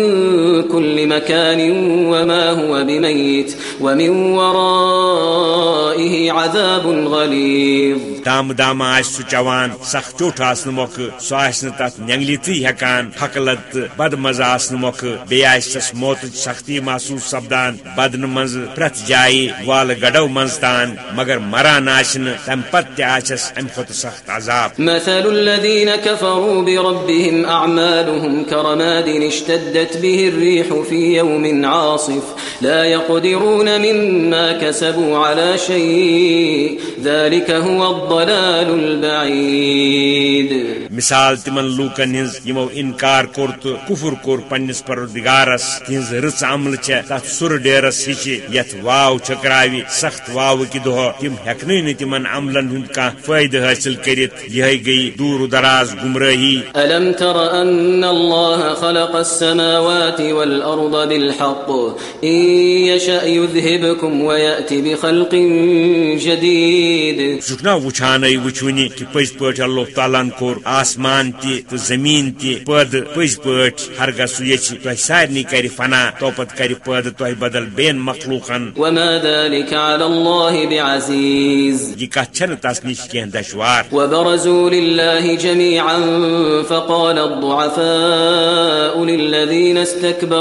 [SPEAKER 2] كل مكان وما هو بميت ومن ورائه عذاب غليظ.
[SPEAKER 1] دام دام آس سہ چوان سخ ٹوٹ آسن موقع سہ آس تر نینگلتی ہیکان حقلت بد مز آسن موقع بی آس موت سختی محسوس سپدان بدن مز پریت جائیں وال گڑو مز تان مگر مران آسن تم پتہ آسس ام کھت سخت عذاب.
[SPEAKER 2] مثل الذين كفروا بربهم أعمالهم كرماد اشتدت به الريح في يوم عاصف. لا يقدرون مما كسبوا على شيء. ذلك هو الضلال البعيد.
[SPEAKER 1] مثال تمن یمو انکار کور تو کفر کور پنس پروردگارس تہذ رچ عمل چھ تت سر ڈیرس ہچ یت واو چکراوی سخت واو کی دہ تم ہیکن نہ تمن عملن ہند کا فائدہ حاصل کرت یہ گئی دور دراز گمراہی۔
[SPEAKER 2] ألم تر أن الله خلق السماوات والأرض بالحق. إن يشأ يذهبكم ويأتي بخلق جديد.
[SPEAKER 1] سکنا وچھان وچونی کہ پز پہ اللہ تعالیٰ کور آسمان تہ تو زمین تہ پد پز پہ ہرگہ سہ یچ تہ سارے کر فنا توپت کر پد تہ بدل بین مخلوقن
[SPEAKER 2] وما ذلك على الله بعزيز.
[SPEAKER 1] یہ کت چھ تس نش کی دشوار.
[SPEAKER 2] وبرزوا لله جميعا فقال الضعفاء للذين استكبروا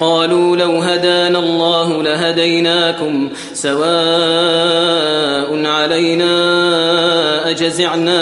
[SPEAKER 2] قالوا لو هدانا الله لهديناكم سواء علينا أجزعنا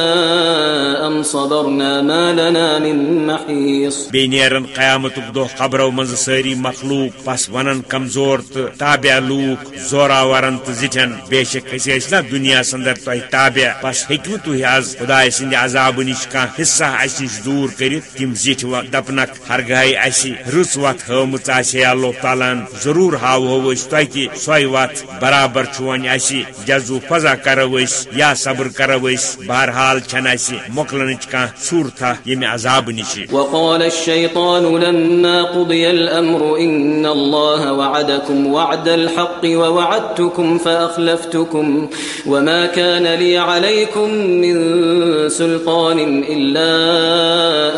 [SPEAKER 2] أم صبرنا ما لنا من محيص.
[SPEAKER 1] بی نیرن قیامت دہ خبرو من ساری مخلوق پس ونن کمزور تابع لوک زوراورن تو زٹھن بے شک اس نا دنیا سندر تہ تابع. پس ہیکو تہ آز خدا سند عذاب نش کان حصہ اس نش دور کرت تم زٹھ و دپنک ہرگاہ اس رس وت ہمت آسے اللہ تعالیٰ ضرور ہاو اس تہ کہ سوئی وت برابر چون اس جزو فضا کرو اس یا صبر کرو اس بہرحال چھن اس مکلنچ کان صورتہ یم عذاب نش
[SPEAKER 2] وقال الشيطان لما قضي الأمر إن الله وعدكم وعد الحق ووعدتكم فأخلفتكم وما كان لي عليكم من سلطان إلا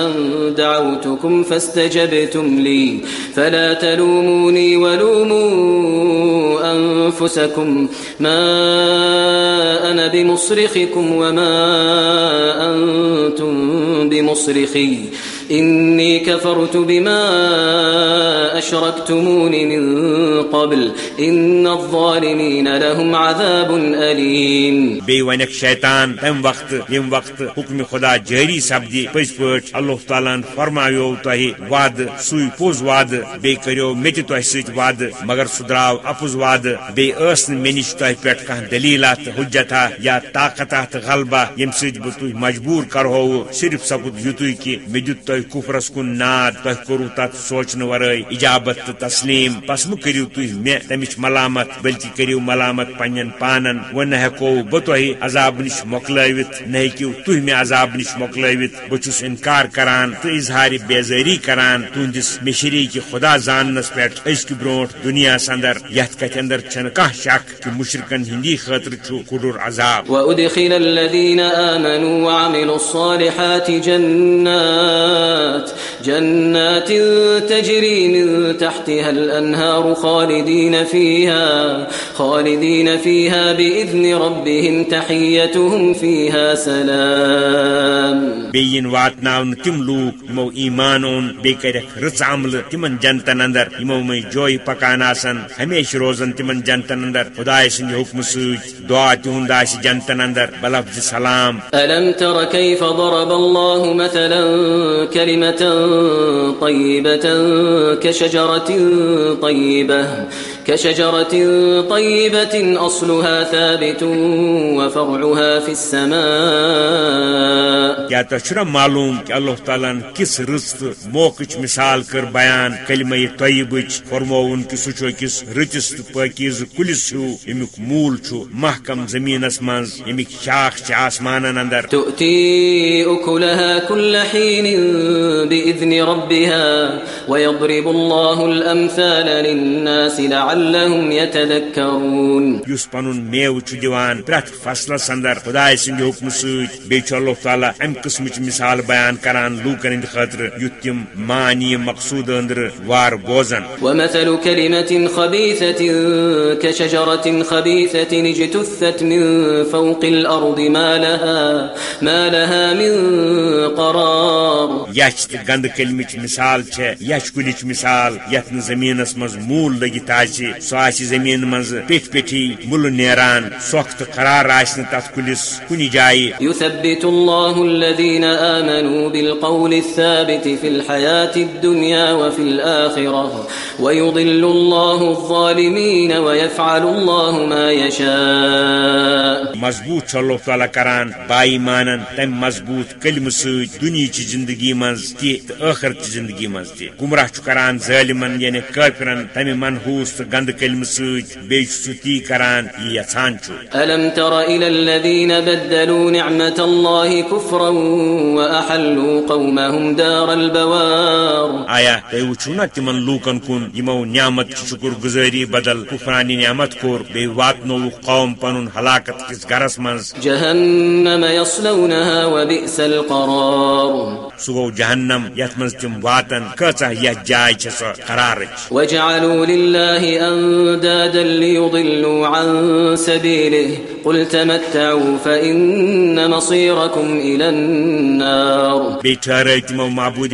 [SPEAKER 2] أن دعوتكم فاستجبتم لي فلا تلوموني ولوموا أنفسكم ما أنا بمصرخكم وما أنتم بمصرخي إني كفرت بما أشركتمون من قبل. إن الظالمين لهم عذاب أليم.
[SPEAKER 1] بی ونک شیطان، تم وقت، یم وقت، حکم خدا جاری سپدی پز پٹ اللہ تعالیٰ فرمایو تہ وعد سوی پوز وعد بی کرو مت تہ ست وعد، مگر سہ درو اپز وعد بی اس مے نش تہ پہ کھانا دلیلہ تو حجتہ یا طاقتہ تو غلبہ، یم ست بہ تہ مجبور کرہو صرف سپد یتھ کہ مے دت تہ کفرس کن ناد، تہ کرو تت سوچن ورائے اجابت تو تسلیم۔ پس مہ کرو تہ مے تمچ ملامت، بلکہ کرو ملامت پنن پانن۔ و نہ ہیکو بہ تہ عذاب نش مکلوت نہ ہیکو تہ مے عذاب نش مکلوت بہ چھس انکار کران تو اظہار بیزاری کران۔ تہندس مشری کہ خدا زاننس پہ ازک بروٹ دنیا اندر یت کت اندر چھن کھانا شک کہ مشرکن ہندی خاطر چھو کڑر عذاب۔
[SPEAKER 2] وأدخل الذين آمنوا وعملوا الصالحات جنات جنات تجري من تحتها الأنهار خالدين فيها خالدين فيها بإذن ربهم تحيتهم فيها سلام.
[SPEAKER 1] بین واتناون تم ایمان اون بی کرک رچ عمل تمن جنتن اندر یمو میں جوئی پکان آسن ہمیشہ روزن تمن جنتن اندر خدا سند حکم سوت دعا تہند آس جنتن اندر بلفظ سلام.
[SPEAKER 2] ألم تر كيف ضرب الله مثلا كلمة طيبة كشجرة طيبة كشجرة طيبة أصلها ثابت وفرعها في السماء.
[SPEAKER 1] کیا تہ معلوم کہ اللہ تعالیٰ کس رست موقع مثال کر بیان کلمہ طیبچ فرمون کہ سہ اکس رتس تو پاکیز کلس ہیو یمیک مول چھ محکم زمینس مز یمیک شاخ چھ آسمانن اندر.
[SPEAKER 2] تؤتي أكلها كل حين بإذن ربها ويضرب الله الأمثال للناس لعلهم يتذكرون.
[SPEAKER 1] یس پن میو چھ دیوان پرت فصلس اندر خدائے سند حکم ست بیچ اللہ تعالیٰ ام قسمچ مثال بیان کران لوکن ہند خاطر یت تم مانی مقصود اندر وار بوزن.
[SPEAKER 2] ومثل كلمة خبيثة كشجرة خبيثة اجتثت من فوق الأرض ما لها ما لها من قرار.
[SPEAKER 1] یچ گند کلمچ مثال چھ یچ کلچ مثال یت نہ زمینس مز مول لگت آس سو زمین مز پیٹ پیٹھی مل نیران سخت قرار آس تت کلس کنی جائے
[SPEAKER 2] يثبت الله الذين آمنوا بالقول الثابت في الحياة الدنيا وفي الآخرة ويضل الله الظالمين ويفعل الله ما يشاء
[SPEAKER 1] مضبوط چھ اللہ تعالیٰ کران بائی مانن تم مضبوط کلم ست دنیا چہ زندگی مز تہ ٲخرت زندگی مز تہ گمراہ چھ کران ظالمن یعنی کافرن تمہ منحوس تو گند کلم ست بیچ سہ تی کران یہ یژھان چھ۔
[SPEAKER 2] ألم تر إلى الذين بدلوا نعمة الله كفرا وأحلوا قومهم دار البوار؟
[SPEAKER 1] آیا تھی وچھو نا تمن لوکن کن یمو نعمت شکر گزاری بدل کفرانی نعمت کور بی واتنو قوم پنن ہلاکت کس گرس منز۔
[SPEAKER 2] جهنم يصلونها وبئس القرار۔
[SPEAKER 1] سہ گو جہنم یت منز تم واتن کچا یہ جائے چھ سو قرارچ
[SPEAKER 2] وجعلوا لله أندادا ليضلوا عن سبيله قل تمتعوا فإن مصيركم إلى النار.
[SPEAKER 1] بی ٹھہرے تمو معبود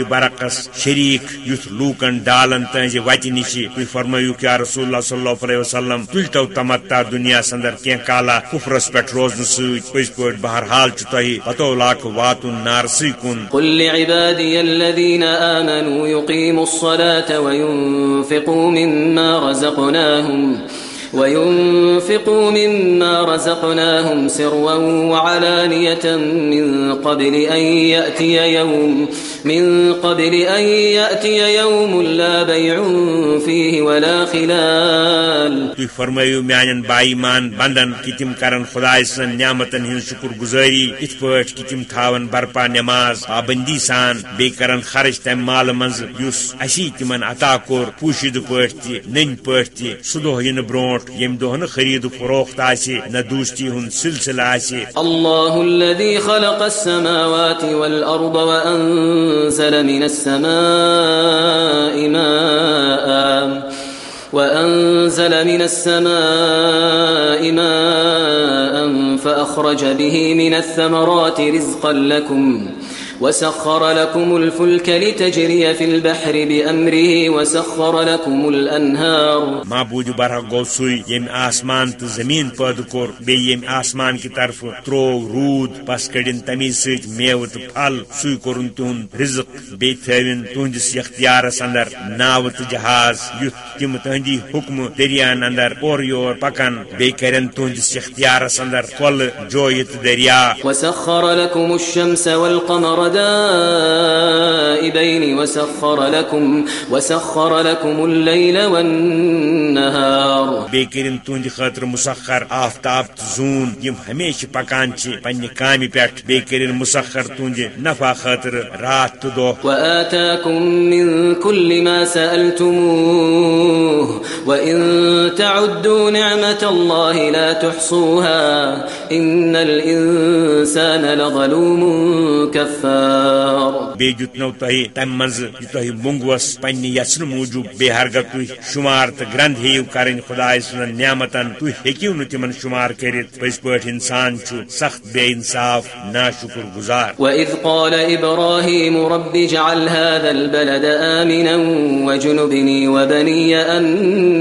[SPEAKER 1] شریک یت لوکن ڈالن تہذ وتہ نش تھی فرمایو کہ رسول اللہ صلی اللہ علیہ وسلم تلتو تمتا دنیا اندر کی کالا کفرس پہ روزن ست پز پہ بہرحال تہ پتو لاکھ واتن نارسی کن
[SPEAKER 2] قل لعبادي الذين آمنوا يقيموا الصلاة وينفقوا مما رزقناهم. وينفقوا مما رزقناهم سرا وعلانية من قبل أن يأتي يوم من قبل أن يأتي يوم لا بيع فيه ولا خلال.
[SPEAKER 1] تھی فرمائیو میان بائی مان بندن کہ تم کرن خدا سن نعمتن ہن شکر گزاری ات پٹ کہ تم تھاون برپا نماز پابندی سان بی کرن خرچ تم مال منز یس اسی تمن عطا کور پوشید پٹ تی نن پٹ تی سدو ین برونٹ یم دو خرید فروخت آسی، نہ دوستی ہن سلسلہ آسی۔
[SPEAKER 2] الذي خلق السماوات من السماء ماء وأنزل من السماء ماء فأخرج به من الثمرات رزقا لكم وسخر لكم الفلك لتجري في البحر بأمره وسخر لكم الأنهار.
[SPEAKER 1] معبود برہ گو سوی یم آسمان تو زمین پید کور بی یم آسمان کی طرف ترو رود پس کڑن تمی سچ میو تو پھل سوی کورن تہن رزق بی تھوین تہندس اختیارس اندر ناو تو جہاز یت تم تہندی حکم دریان اندر اور یور پکن بی کرن تہندس اختیارس اندر کل جویت دریا
[SPEAKER 2] وسخر لكم الشمس والقمر دائبين وسخر لكم وسخر لكم الليل والنهار.
[SPEAKER 1] بی کرن تہند خاطر مسخر آفتاب زون یم ہمیشہ پکان چھ پنہ کامہ پہ بی کرن مسخر تہند نفع خاطر رات تو دو۔
[SPEAKER 2] وآتاكم من كل ما سألتموه وإن تعدوا نعمة الله لا تحصوها إن الإنسان لظلوم كفار
[SPEAKER 1] بی دتنو تہ تم مز تہ مونگوس پنہ یسن موجوب بے ہرگہ تھی شمار تو گرند ہیو کرن خدا سن نعمتن تھی ہیکو ن تمن شمار کرت پز پہ انسان چھ سخت بے انصاف نا شکر گزار۔
[SPEAKER 2] وإذ قال إبراهيم رب اجعل هذا البلد آمنا وجنبني وبني أن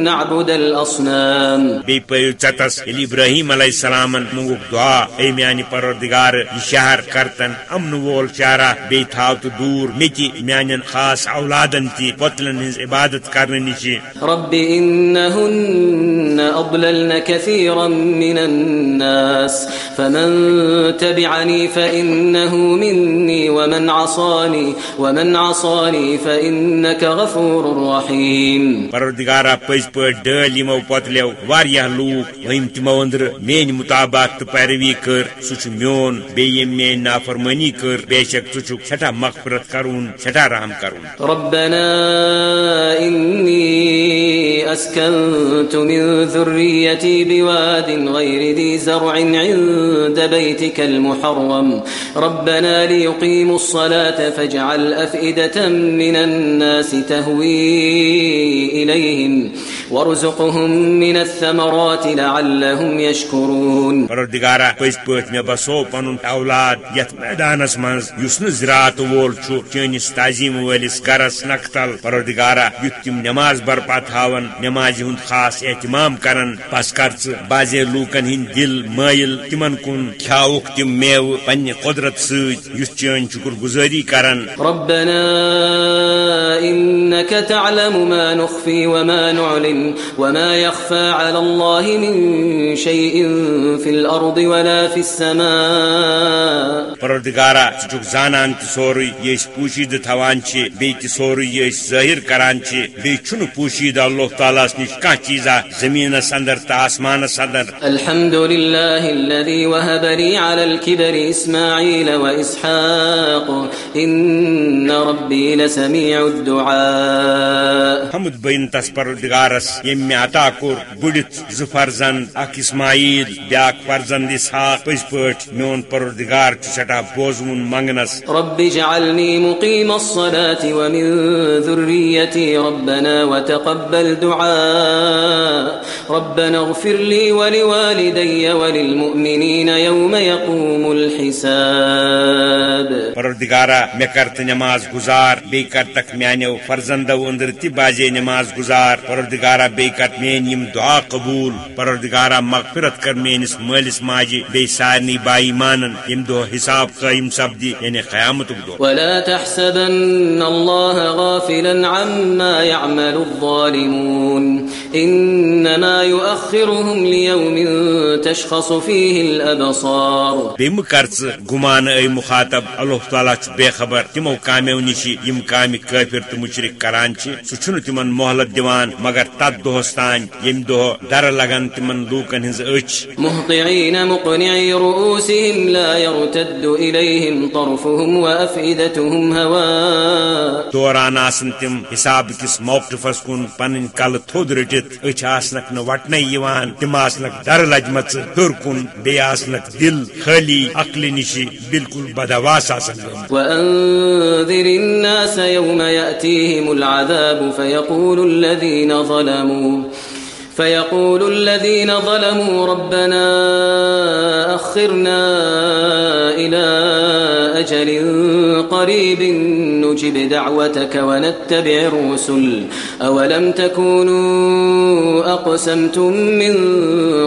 [SPEAKER 2] نعبد الأصنام۔
[SPEAKER 1] بی پیو چتس یل ابراہیم علیہ السلام منگوک دعا اے میانی پروردگار یہ شہر کرتن امن وول چارہ بی تھاو تو دور متی میانن خاص اولادن تی پتلن ہز عبادت کرنے نشی
[SPEAKER 2] رب إنهن أضللن كثيرا من الناس فمن تبعني فإنه مني ومن عصاني ومن عصاني فإنك غفور رحيم
[SPEAKER 1] پروردگارا پز پہ ڈل یمو پتلیو واریاہ لوک ویم تمو اندر مین مطابق پیروی کر سہ میون بیم مین نافرمانی کر بے شک ژٕ چھُکھ سٹھاہ مغفرت کرون سٹھاہ رحم کرون۔
[SPEAKER 2] ربنا إني أسكنت من ذريتي بواد غير ذي زرع عند بيتك المحرم. ربنا ليقيموا الصلاة فاجعل أفئدة من الناس تهوي إليهم وارزقهم من الثمرات لعلهم يشكرون.
[SPEAKER 1] پروردگارا پز پہ مے بسو پن اولاد یت میدانس مز اس زراعت وول چھ چٲنِس تعظیم وٲلِس گرس نقتل۔ پروردگارا یُتھ تِم نماز برپا تھاون نماز ہُند خاص اہتمام کرن پس کر بازے لوٗکن ہٕنٛدۍ دل مٲیل تِمن کُن کھیاوُکھ تِم میوٕ پننہِ قۄدرت سۭتۍ یُس چٲنۍ شُکر گُزٲری کرن۔
[SPEAKER 2] ربنا إنك تعلم ما نخفي وما نعلن وما يخفى على الله من شيء في الأرض ولا في السماء۔
[SPEAKER 1] پروردگارا ژٕ چھُکھ زانان تہِ سورُے۔ یہِ پوٗشیٖدٕ بیٚیہِ تہِ سورُے یہِ ظٲہِر کران چھُنہٕ پوٗشیٖدٕ اللہ تعالیٰ نِش کانٛہہ چیٖزا زٔمیٖنس اندر تہٕ آسمانس اندر
[SPEAKER 2] الحمد لله الذي وهب لي على الكبر إسماعيل وإسحاق إن ربي لسميع الدعاء.
[SPEAKER 1] حمد بین تس پروردگارس یم مے عطا کور بڑت ز فرزند اخ اسماعیل بیاکھ فرزند اسحاق پز پٹ میون پروردگار چھ سٹھاہ بوزون منگنس.
[SPEAKER 2] رب اجعلني مقيم الصلاة ومن ذريتي ربنا وتقبل دعاء. ربنا اغفر لي ولوالدي وللمؤمنين يوم يقوم الحساب.
[SPEAKER 1] پروردگارا مے کرت نماز گزار بی کرتک میانو فرزندو اندر تہ بازے نماز گزار. پروردگارا بی کرت مین یم دعا قبول. پروردگارا، مغفرت کر مینس مالس ماجہ بی سارنی بائی مانن یم دو حساب قائم سپدی یعنی قیامت دو.
[SPEAKER 2] ولا تحسبن الله غافلا عما يعمل الظالمون. إنما يؤخرهم ليوم تشخص فيه الأبصار.
[SPEAKER 1] بیم کرچ گمان اے مخاطب اللہ تعالیٰ چھ بے خبر. تمو کامیو نشی یم کام کافر تو مشرک کران چھ. چھن تمن مہلت دیوان مگر تت دہس تان یم دہ در لگن تمن لوکن ہنز اچ
[SPEAKER 2] مهطعين مقنعي رؤوسهم لا يرتد إليهم طرفهم وأفئدتهم هواء
[SPEAKER 1] دوران آسن تم حساب کس موقفس کن پن کل تھود رٹت اچھ آسنک نہ وٹنے یوان۔ تم آسنک در لجمت ہر کن۔ بی آسنک دل خالی عقل نشی بالکل بدواس آسن۔
[SPEAKER 2] وأنذر الناس يوم يأتيهم العذاب فيقول الذين ظلموا۔ فيقول الذين ظلموا ربنا أخرنا إلى أجل قريب نجب دعوتك ونتبع الرسل أولم تكونوا أقسمتم من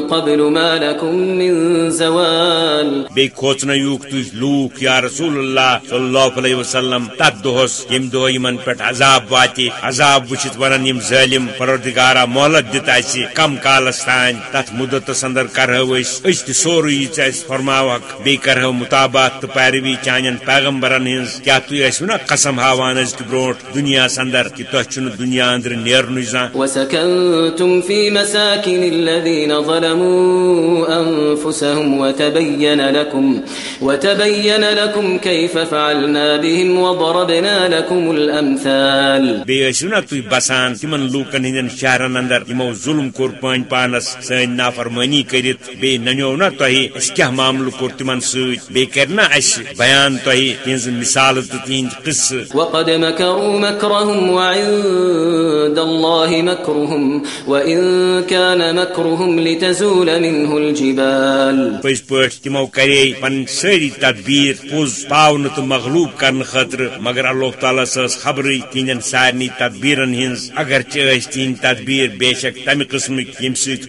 [SPEAKER 2] قبل ما لكم من زوال
[SPEAKER 1] بی کھوچن یوک تھی لوک رسول اللہ صلی اللہ علیہ وسلم تت دہس یم دہ یمن پہ عذاب واتی عذاب وچت ونن یم ظالم پروردگارا مہلت دت اس کم کالس تان تت مدتس اندر کرہو اس اس فرماوک بی کرہو مطابات تو پیروی چانن پیغمبرن ہنز کیا تھی نا قسم ہاوان از بروٹ دنیا اندر کہ تہ چھن دنیا اندر نیرن زان
[SPEAKER 2] وسكنتم في مساكن الذين ظلموا أنفسهم وتبين لكم وتبين لكم كيف فعلنا بهم وضربنا لكم الأمثال
[SPEAKER 1] بی ٲسِو نا تُہۍ بسان تمن لوکن ہندین شہرن اندر یمو ظلم کور پٲنۍ پانس سٲنۍ نافرمٲنی کٔرِتھ بیٚیہِ ننیو نا تۄہہِ أسۍ کیٛاہ معاملہٕ کوٚر تِمن سۭتۍ بیٚیہِ کرِ نا اَسہِ بیان تۄہہِ تِہنٛزٕ مِثالہٕ تہٕ تِہنٛدۍ قصہٕ
[SPEAKER 2] وقد مكروا مكرهم وعند الله مكرهم وإن كان مكرهم لتزول منه الجبال۔
[SPEAKER 1] پز پٲٹھۍ تِمو کرے پن سٲری تدبیر پوٚز پاونہٕ تہٕ مغلوب کرنہٕ خٲطرٕ مگر اللہ تعالیٰ ٲس خبرٕے تِہنٛدٮ۪ن سارنٕے تدبیرن ہٕنٛز۔ اگرچہِ ٲسۍ تِہنٛدۍ تدبیر بے شک تمہِ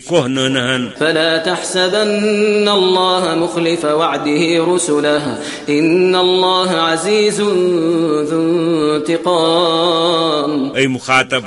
[SPEAKER 1] کوہ نٲنہٕ ہن
[SPEAKER 2] فلا تحسبن الله مخلف وعده رسله. إن الله عزيز ذو انتقام.
[SPEAKER 1] اے مخاطب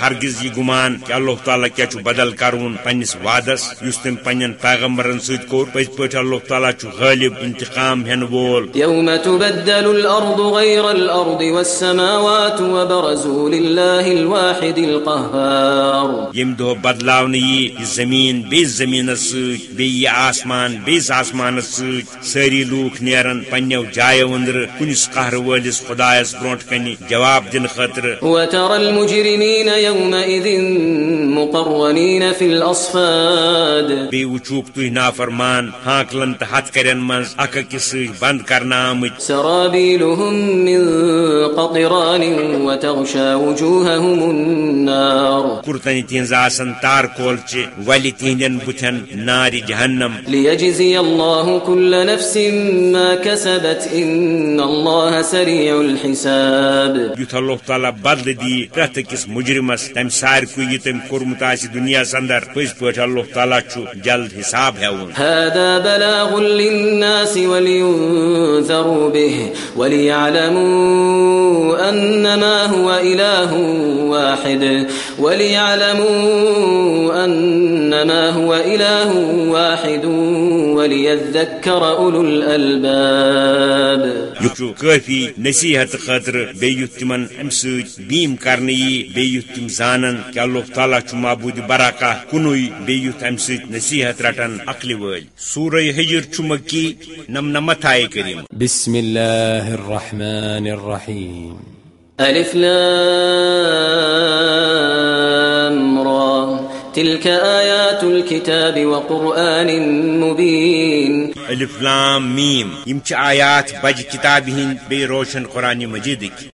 [SPEAKER 1] ہرگز یہ گمان کہ اللہ تعالیٰ کیا چھو بدل کرون پنس وعدس اس تم پنن پیغمبرن ست کور پز پٲٹھۍ اللہ تعالیٰ چھو غالب انتقام ہن وول.
[SPEAKER 2] يوم تبدل الأرض غير الأرض والسماوات وبرزوا لله الواحد القهار.
[SPEAKER 1] یم دہ بدلاون یہ زمین بیس زمین ست آسمان بیس آسمان ست ساری لوک نیرن پنو جایو اندر کنس قہر ولس خدایس برونٹ کنی جواب دن خاطر
[SPEAKER 2] وترى المجرمين يومئذ مقرنين في الأصفاد۔
[SPEAKER 1] بی وچوک تھی نافرمان ہاکلن تو ہتھ کرن من اک ست بند کرنا آمت
[SPEAKER 2] سرابيلهم من قطران وتغشى وجوههم النار۔
[SPEAKER 1] کرتن تہذ آسن تار کولچہ ولی تہندین بتن نار جہنم.
[SPEAKER 2] ليجزي الله كل نفس ما كسبت إن الله سريع الحساب.
[SPEAKER 1] یت اللہ تعالیٰ بدل دی پریت اکس مجرمس تم سارکو یہ تم کورمت آس دنیا اندر پز پہ اللہ تعالیٰ چھو جلد حساب ہیون
[SPEAKER 2] هذا بلاغ للناس ولينذروا به وليعلموا أنما هو إله واحد وليعلموا أنما هو إله واحد وليذكر أولو الألباب.
[SPEAKER 1] چھو کافی نصیحت خاطر بیت تمن ام ست بیم کرنے یہ بیت تم زانن کہ اللہ تعالیٰ چھ معبود براکہ کنوئی بیت ام ست نصیحت رٹن عقل ول سورہ حجر چھ مکی نم نمت آئے کریم.
[SPEAKER 4] بسم الله الرحمن الرحيم
[SPEAKER 2] ألف لام را. تلك آيات الكتاب وقرآن مبين.
[SPEAKER 1] الف لام میم. یم آیات بج کتاب ہند روشن قرآن مجيدك